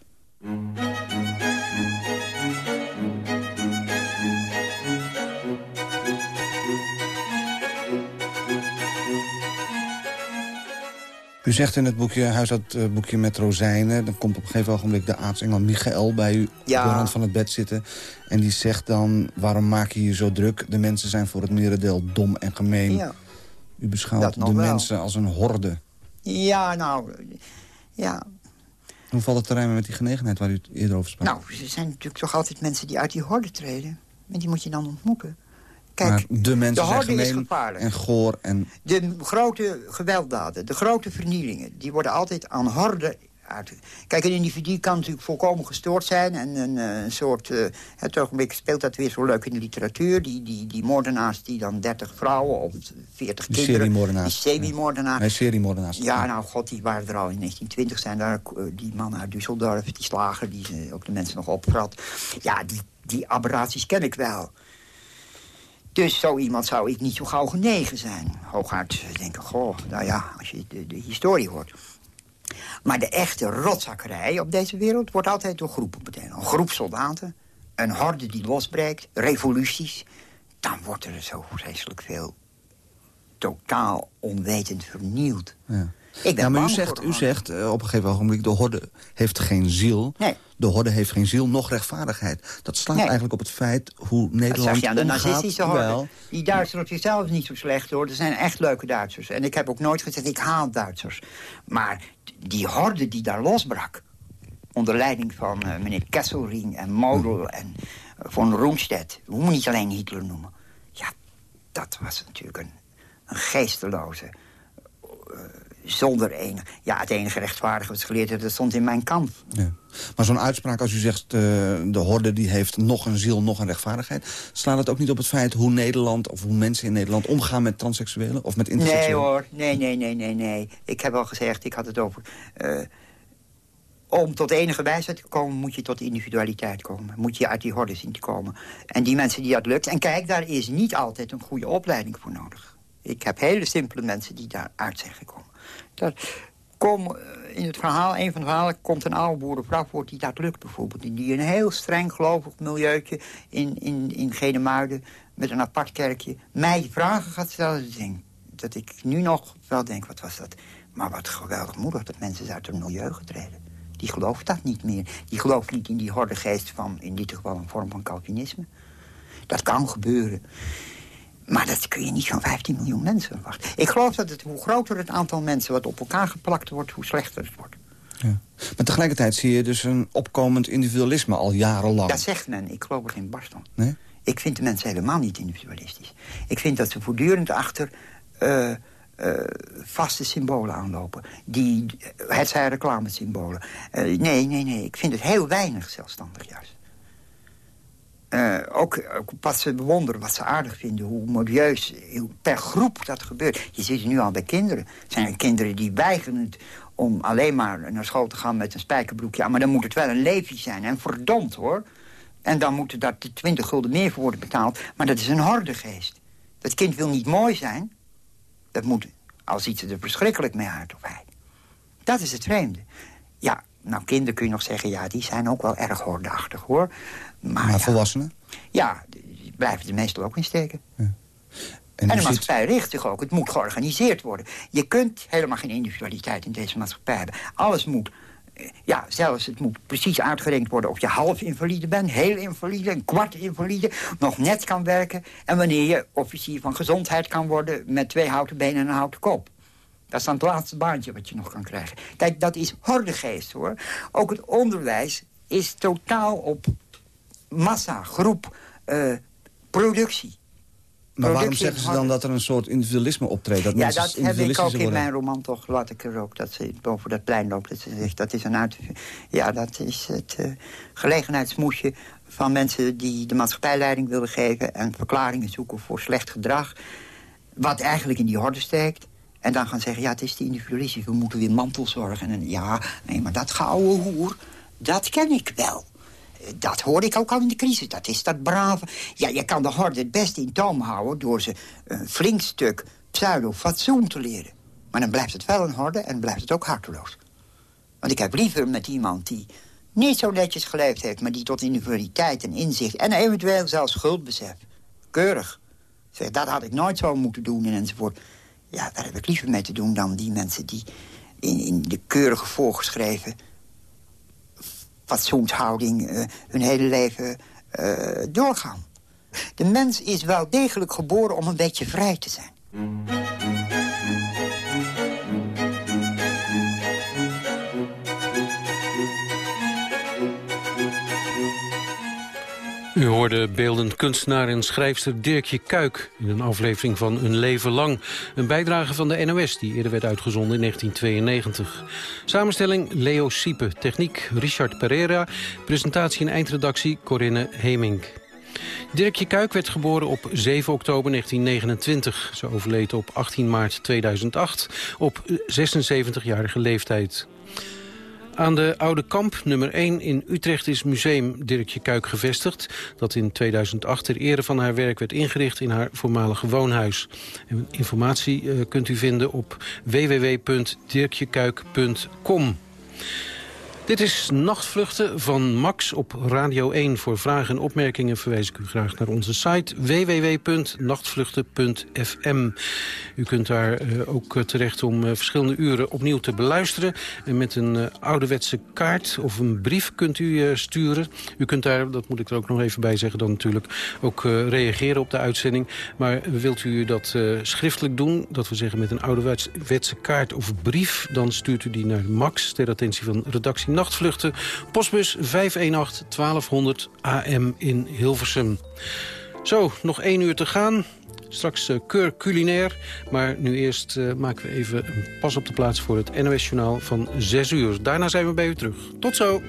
U zegt in het boekje, huishoudboekje met rozijnen... dan komt op een gegeven ogenblik de aartsengel Michael bij u Ja. op de rand van het bed zitten. En die zegt dan, waarom maak je je zo druk? De mensen zijn voor het merendeel dom en gemeen. Ja, U beschouwt de wel. mensen als een horde. ja nou, ja. Hoe valt het te rijmen met die genegenheid waar u het eerder over sprak? Nou, er zijn natuurlijk toch altijd mensen die uit die horde treden. En die moet je dan ontmoeten. Kijk, maar de mensen de is gevaarlijk. en goor en De grote gewelddaden, de grote vernielingen... die worden altijd aan uit... Kijk, een individu kan natuurlijk volkomen gestoord zijn... en een, eh, een soort... eh het ogenblik speelt dat weer zo leuk in de literatuur. Die, die, die moordenaars die dan 30 vrouwen of 40 Die kinderen... seriemoordenaars. Die semi-moordenaars. nee, seriemoordenaars. Ja, nou, god, die waren er al in 1920. Zijn daar eh, die mannen uit Düsseldorf, die slager... die ze ook de mensen nog opvrat. Ja, die, die aberraties ken ik wel. Dus zo iemand zou ik niet zo gauw genegen zijn. Hooguit denken, goh, nou ja, als je de, de historie hoort. Maar de echte rotzakkerij op deze wereld wordt altijd door groepen bedeeld. Een groep soldaten, een horde die losbreekt, revoluties. Dan wordt er zo vreselijk veel totaal onwetend vernield. Ja. Ik ben Ja, maar u zegt, u zegt eh, op een gegeven ogenblik... de horde heeft geen ziel. Nee. De horde heeft geen ziel, nog rechtvaardigheid. Dat slaat Nee. eigenlijk op het feit hoe Dat Nederland zag je aan de nazistische horde. Wel, Die Duitsers op zichzelf is niet zo slecht hoor. Er zijn echt leuke Duitsers. En ik heb ook nooit gezegd, ik haat Duitsers. Maar die horde die daar losbrak... onder leiding van eh, meneer Kesselring en Model en eh, von Roemstedt... we moeten niet alleen Hitler noemen. Ja, dat was natuurlijk een, een geesteloze... zonder enig... Ja, het enige rechtvaardige wat ze geleerd hebben... dat stond in mijn kamp. Ja. Maar zo'n uitspraak als u zegt, eh, de horde die heeft nog een ziel, nog een rechtvaardigheid... slaat het ook niet op het feit hoe Nederland of hoe mensen in Nederland omgaan met transseksuelen of met Nee interseksuelen? hoor, nee, nee, nee, nee, nee. Ik heb al gezegd, ik had het over... eh, om tot enige wijsheid te komen, moet je tot individualiteit komen. Moet je uit die horde zien te komen. En die mensen die dat lukt... En kijk, daar is niet altijd een goede opleiding voor nodig. Ik heb hele simpele mensen die daaruit zijn gekomen. Kom, eh, in het verhaal, een van de verhalen, komt een oude boerenvrouw voor die dat lukt bijvoorbeeld. Die een heel streng gelovig milieuutje in, in, in Genemuiden met een apart kerkje mij vragen gaat stellen. Dat dat ik nu nog wel denk, wat was dat? Maar wat geweldig moedig dat mensen uit het milieu getreden. Die gelooft dat niet meer. Die gelooft niet in die hordegeest van, in dit geval, een vorm van Calvinisme. Dat kan gebeuren. Maar dat kun je niet van 15 miljoen mensen verwachten. Ik geloof dat het, hoe groter het aantal mensen wat op elkaar geplakt wordt... hoe slechter het wordt. Ja. Maar tegelijkertijd zie je dus een opkomend individualisme al jarenlang. Dat zegt men. Ik geloof er geen barst van. Nee? Ik vind de mensen helemaal niet individualistisch. Ik vind dat ze voortdurend achter eh, eh, vaste symbolen aanlopen. Die, het zijn reclamesymbolen. Eh, nee, nee, nee. Ik vind het heel weinig zelfstandig juist. Eh, ook, wat ze bewonderen, wat ze aardig vinden, hoe modieus, hoe per groep dat gebeurt. Je ziet het nu al bij kinderen. Er zijn er kinderen die weigeren het om alleen maar naar school te gaan met een spijkerbroekje. Maar dan moet het wel een leefje zijn. En verdomd hoor. En dan moeten daar de 20 gulden meer voor worden betaald. Maar dat is een hordegeest. Dat kind wil niet mooi zijn. Dat moet, al ziet ze er verschrikkelijk mee uit of hij. Dat is het vreemde. Ja, nou kinderen kun je nog zeggen, ja, die zijn ook wel erg hordeachtig hoor. Maar, Maar ja, volwassenen? ja, die blijven er meestal ook in steken. En, de ziet- maatschappij richt zich ook. Het moet georganiseerd worden. Je kunt helemaal geen individualiteit in deze maatschappij hebben. Alles moet... eh, Ja, zelfs het moet precies uitgerekend worden... of je half invalide bent, heel invalide, een kwart invalide... nog net kan werken... en wanneer je officier van gezondheid kan worden... met twee houten benen en een houten kop. Dat is dan het laatste baantje wat je nog kan krijgen. Kijk, dat is hordegeest, hoor. Ook het onderwijs is totaal op massa, groep, eh, productie. Maar waarom zeggen ze dan dat er een soort individualisme optreedt? Dat ja, dat heb ik ook in mijn roman toch. Laat ik er ook dat ze boven dat plein loopt. Dat ze zegt, dat is een uit... Ja, dat is het eh, gelegenheidsmoesje van mensen die de maatschappijleiding willen geven... en verklaringen zoeken voor slecht gedrag. Wat eigenlijk in die horde steekt. En dan gaan zeggen, ja, het is die individualistisch. We moeten weer mantelzorg. En ja, nee, maar dat gouden hoer, dat ken ik wel. Dat hoorde ik ook al in de crisis. Dat is dat brave. Ja, je kan de horde het beste in toom houden... door ze een flink stuk pseudo-fatsoen te leren. Maar dan blijft het wel een horde en blijft het ook harteloos. Want ik heb liever met iemand die niet zo netjes geleefd heeft... maar die tot individualiteit en inzicht en eventueel zelfs schuldbesef... keurig. Zeg, dat had ik nooit zo moeten doen en enzovoort. Ja, daar heb ik liever mee te doen dan die mensen die... in, in de keurige voorgeschreven fatsoenshouding eh, hun hele leven eh, doorgaan. De mens is wel degelijk geboren om een beetje vrij te zijn. Hoorde beeldend kunstenaar en schrijfster Dirkje Kuik... in een aflevering van Een Leven Lang. Een bijdrage van de NOS die eerder werd uitgezonden in 1992. Samenstelling Leo Siepe. Techniek Richard Pereira. Presentatie en eindredactie Corinne Hemink. Dirkje Kuik werd geboren op 7 oktober 1929. Ze overleed op 18 maart 2008 op 76-jarige leeftijd. Aan de Oude Kamp nummer 1 in Utrecht is museum Dirkje Kuik gevestigd... dat in 2008 ter ere van haar werk werd ingericht in haar voormalige woonhuis. Informatie eh, kunt u vinden op www.dirkjekuik.com. Dit is Nachtvluchten van Max op Radio 1. Voor vragen en opmerkingen verwijs ik u graag naar onze site www.nachtvluchten.fm. U kunt daar uh, ook terecht om uh, verschillende uren opnieuw te beluisteren. En met een ouderwetse kaart of een brief kunt u sturen. U kunt daar, dat moet ik er ook nog even bij zeggen dan natuurlijk, ook reageren op de uitzending. Maar wilt u dat schriftelijk doen, dat we zeggen met een ouderwetse kaart of brief... dan stuurt u die naar Max ter attentie van redactie nachtvluchten. Postbus 518 1200 AM in Hilversum. Zo, nog één uur te gaan. Straks eh, keur culinair. Maar nu eerst eh, maken we even een pas op de plaats voor het NOS-journaal van 6 uur. Daarna zijn we bij u terug. Tot zo!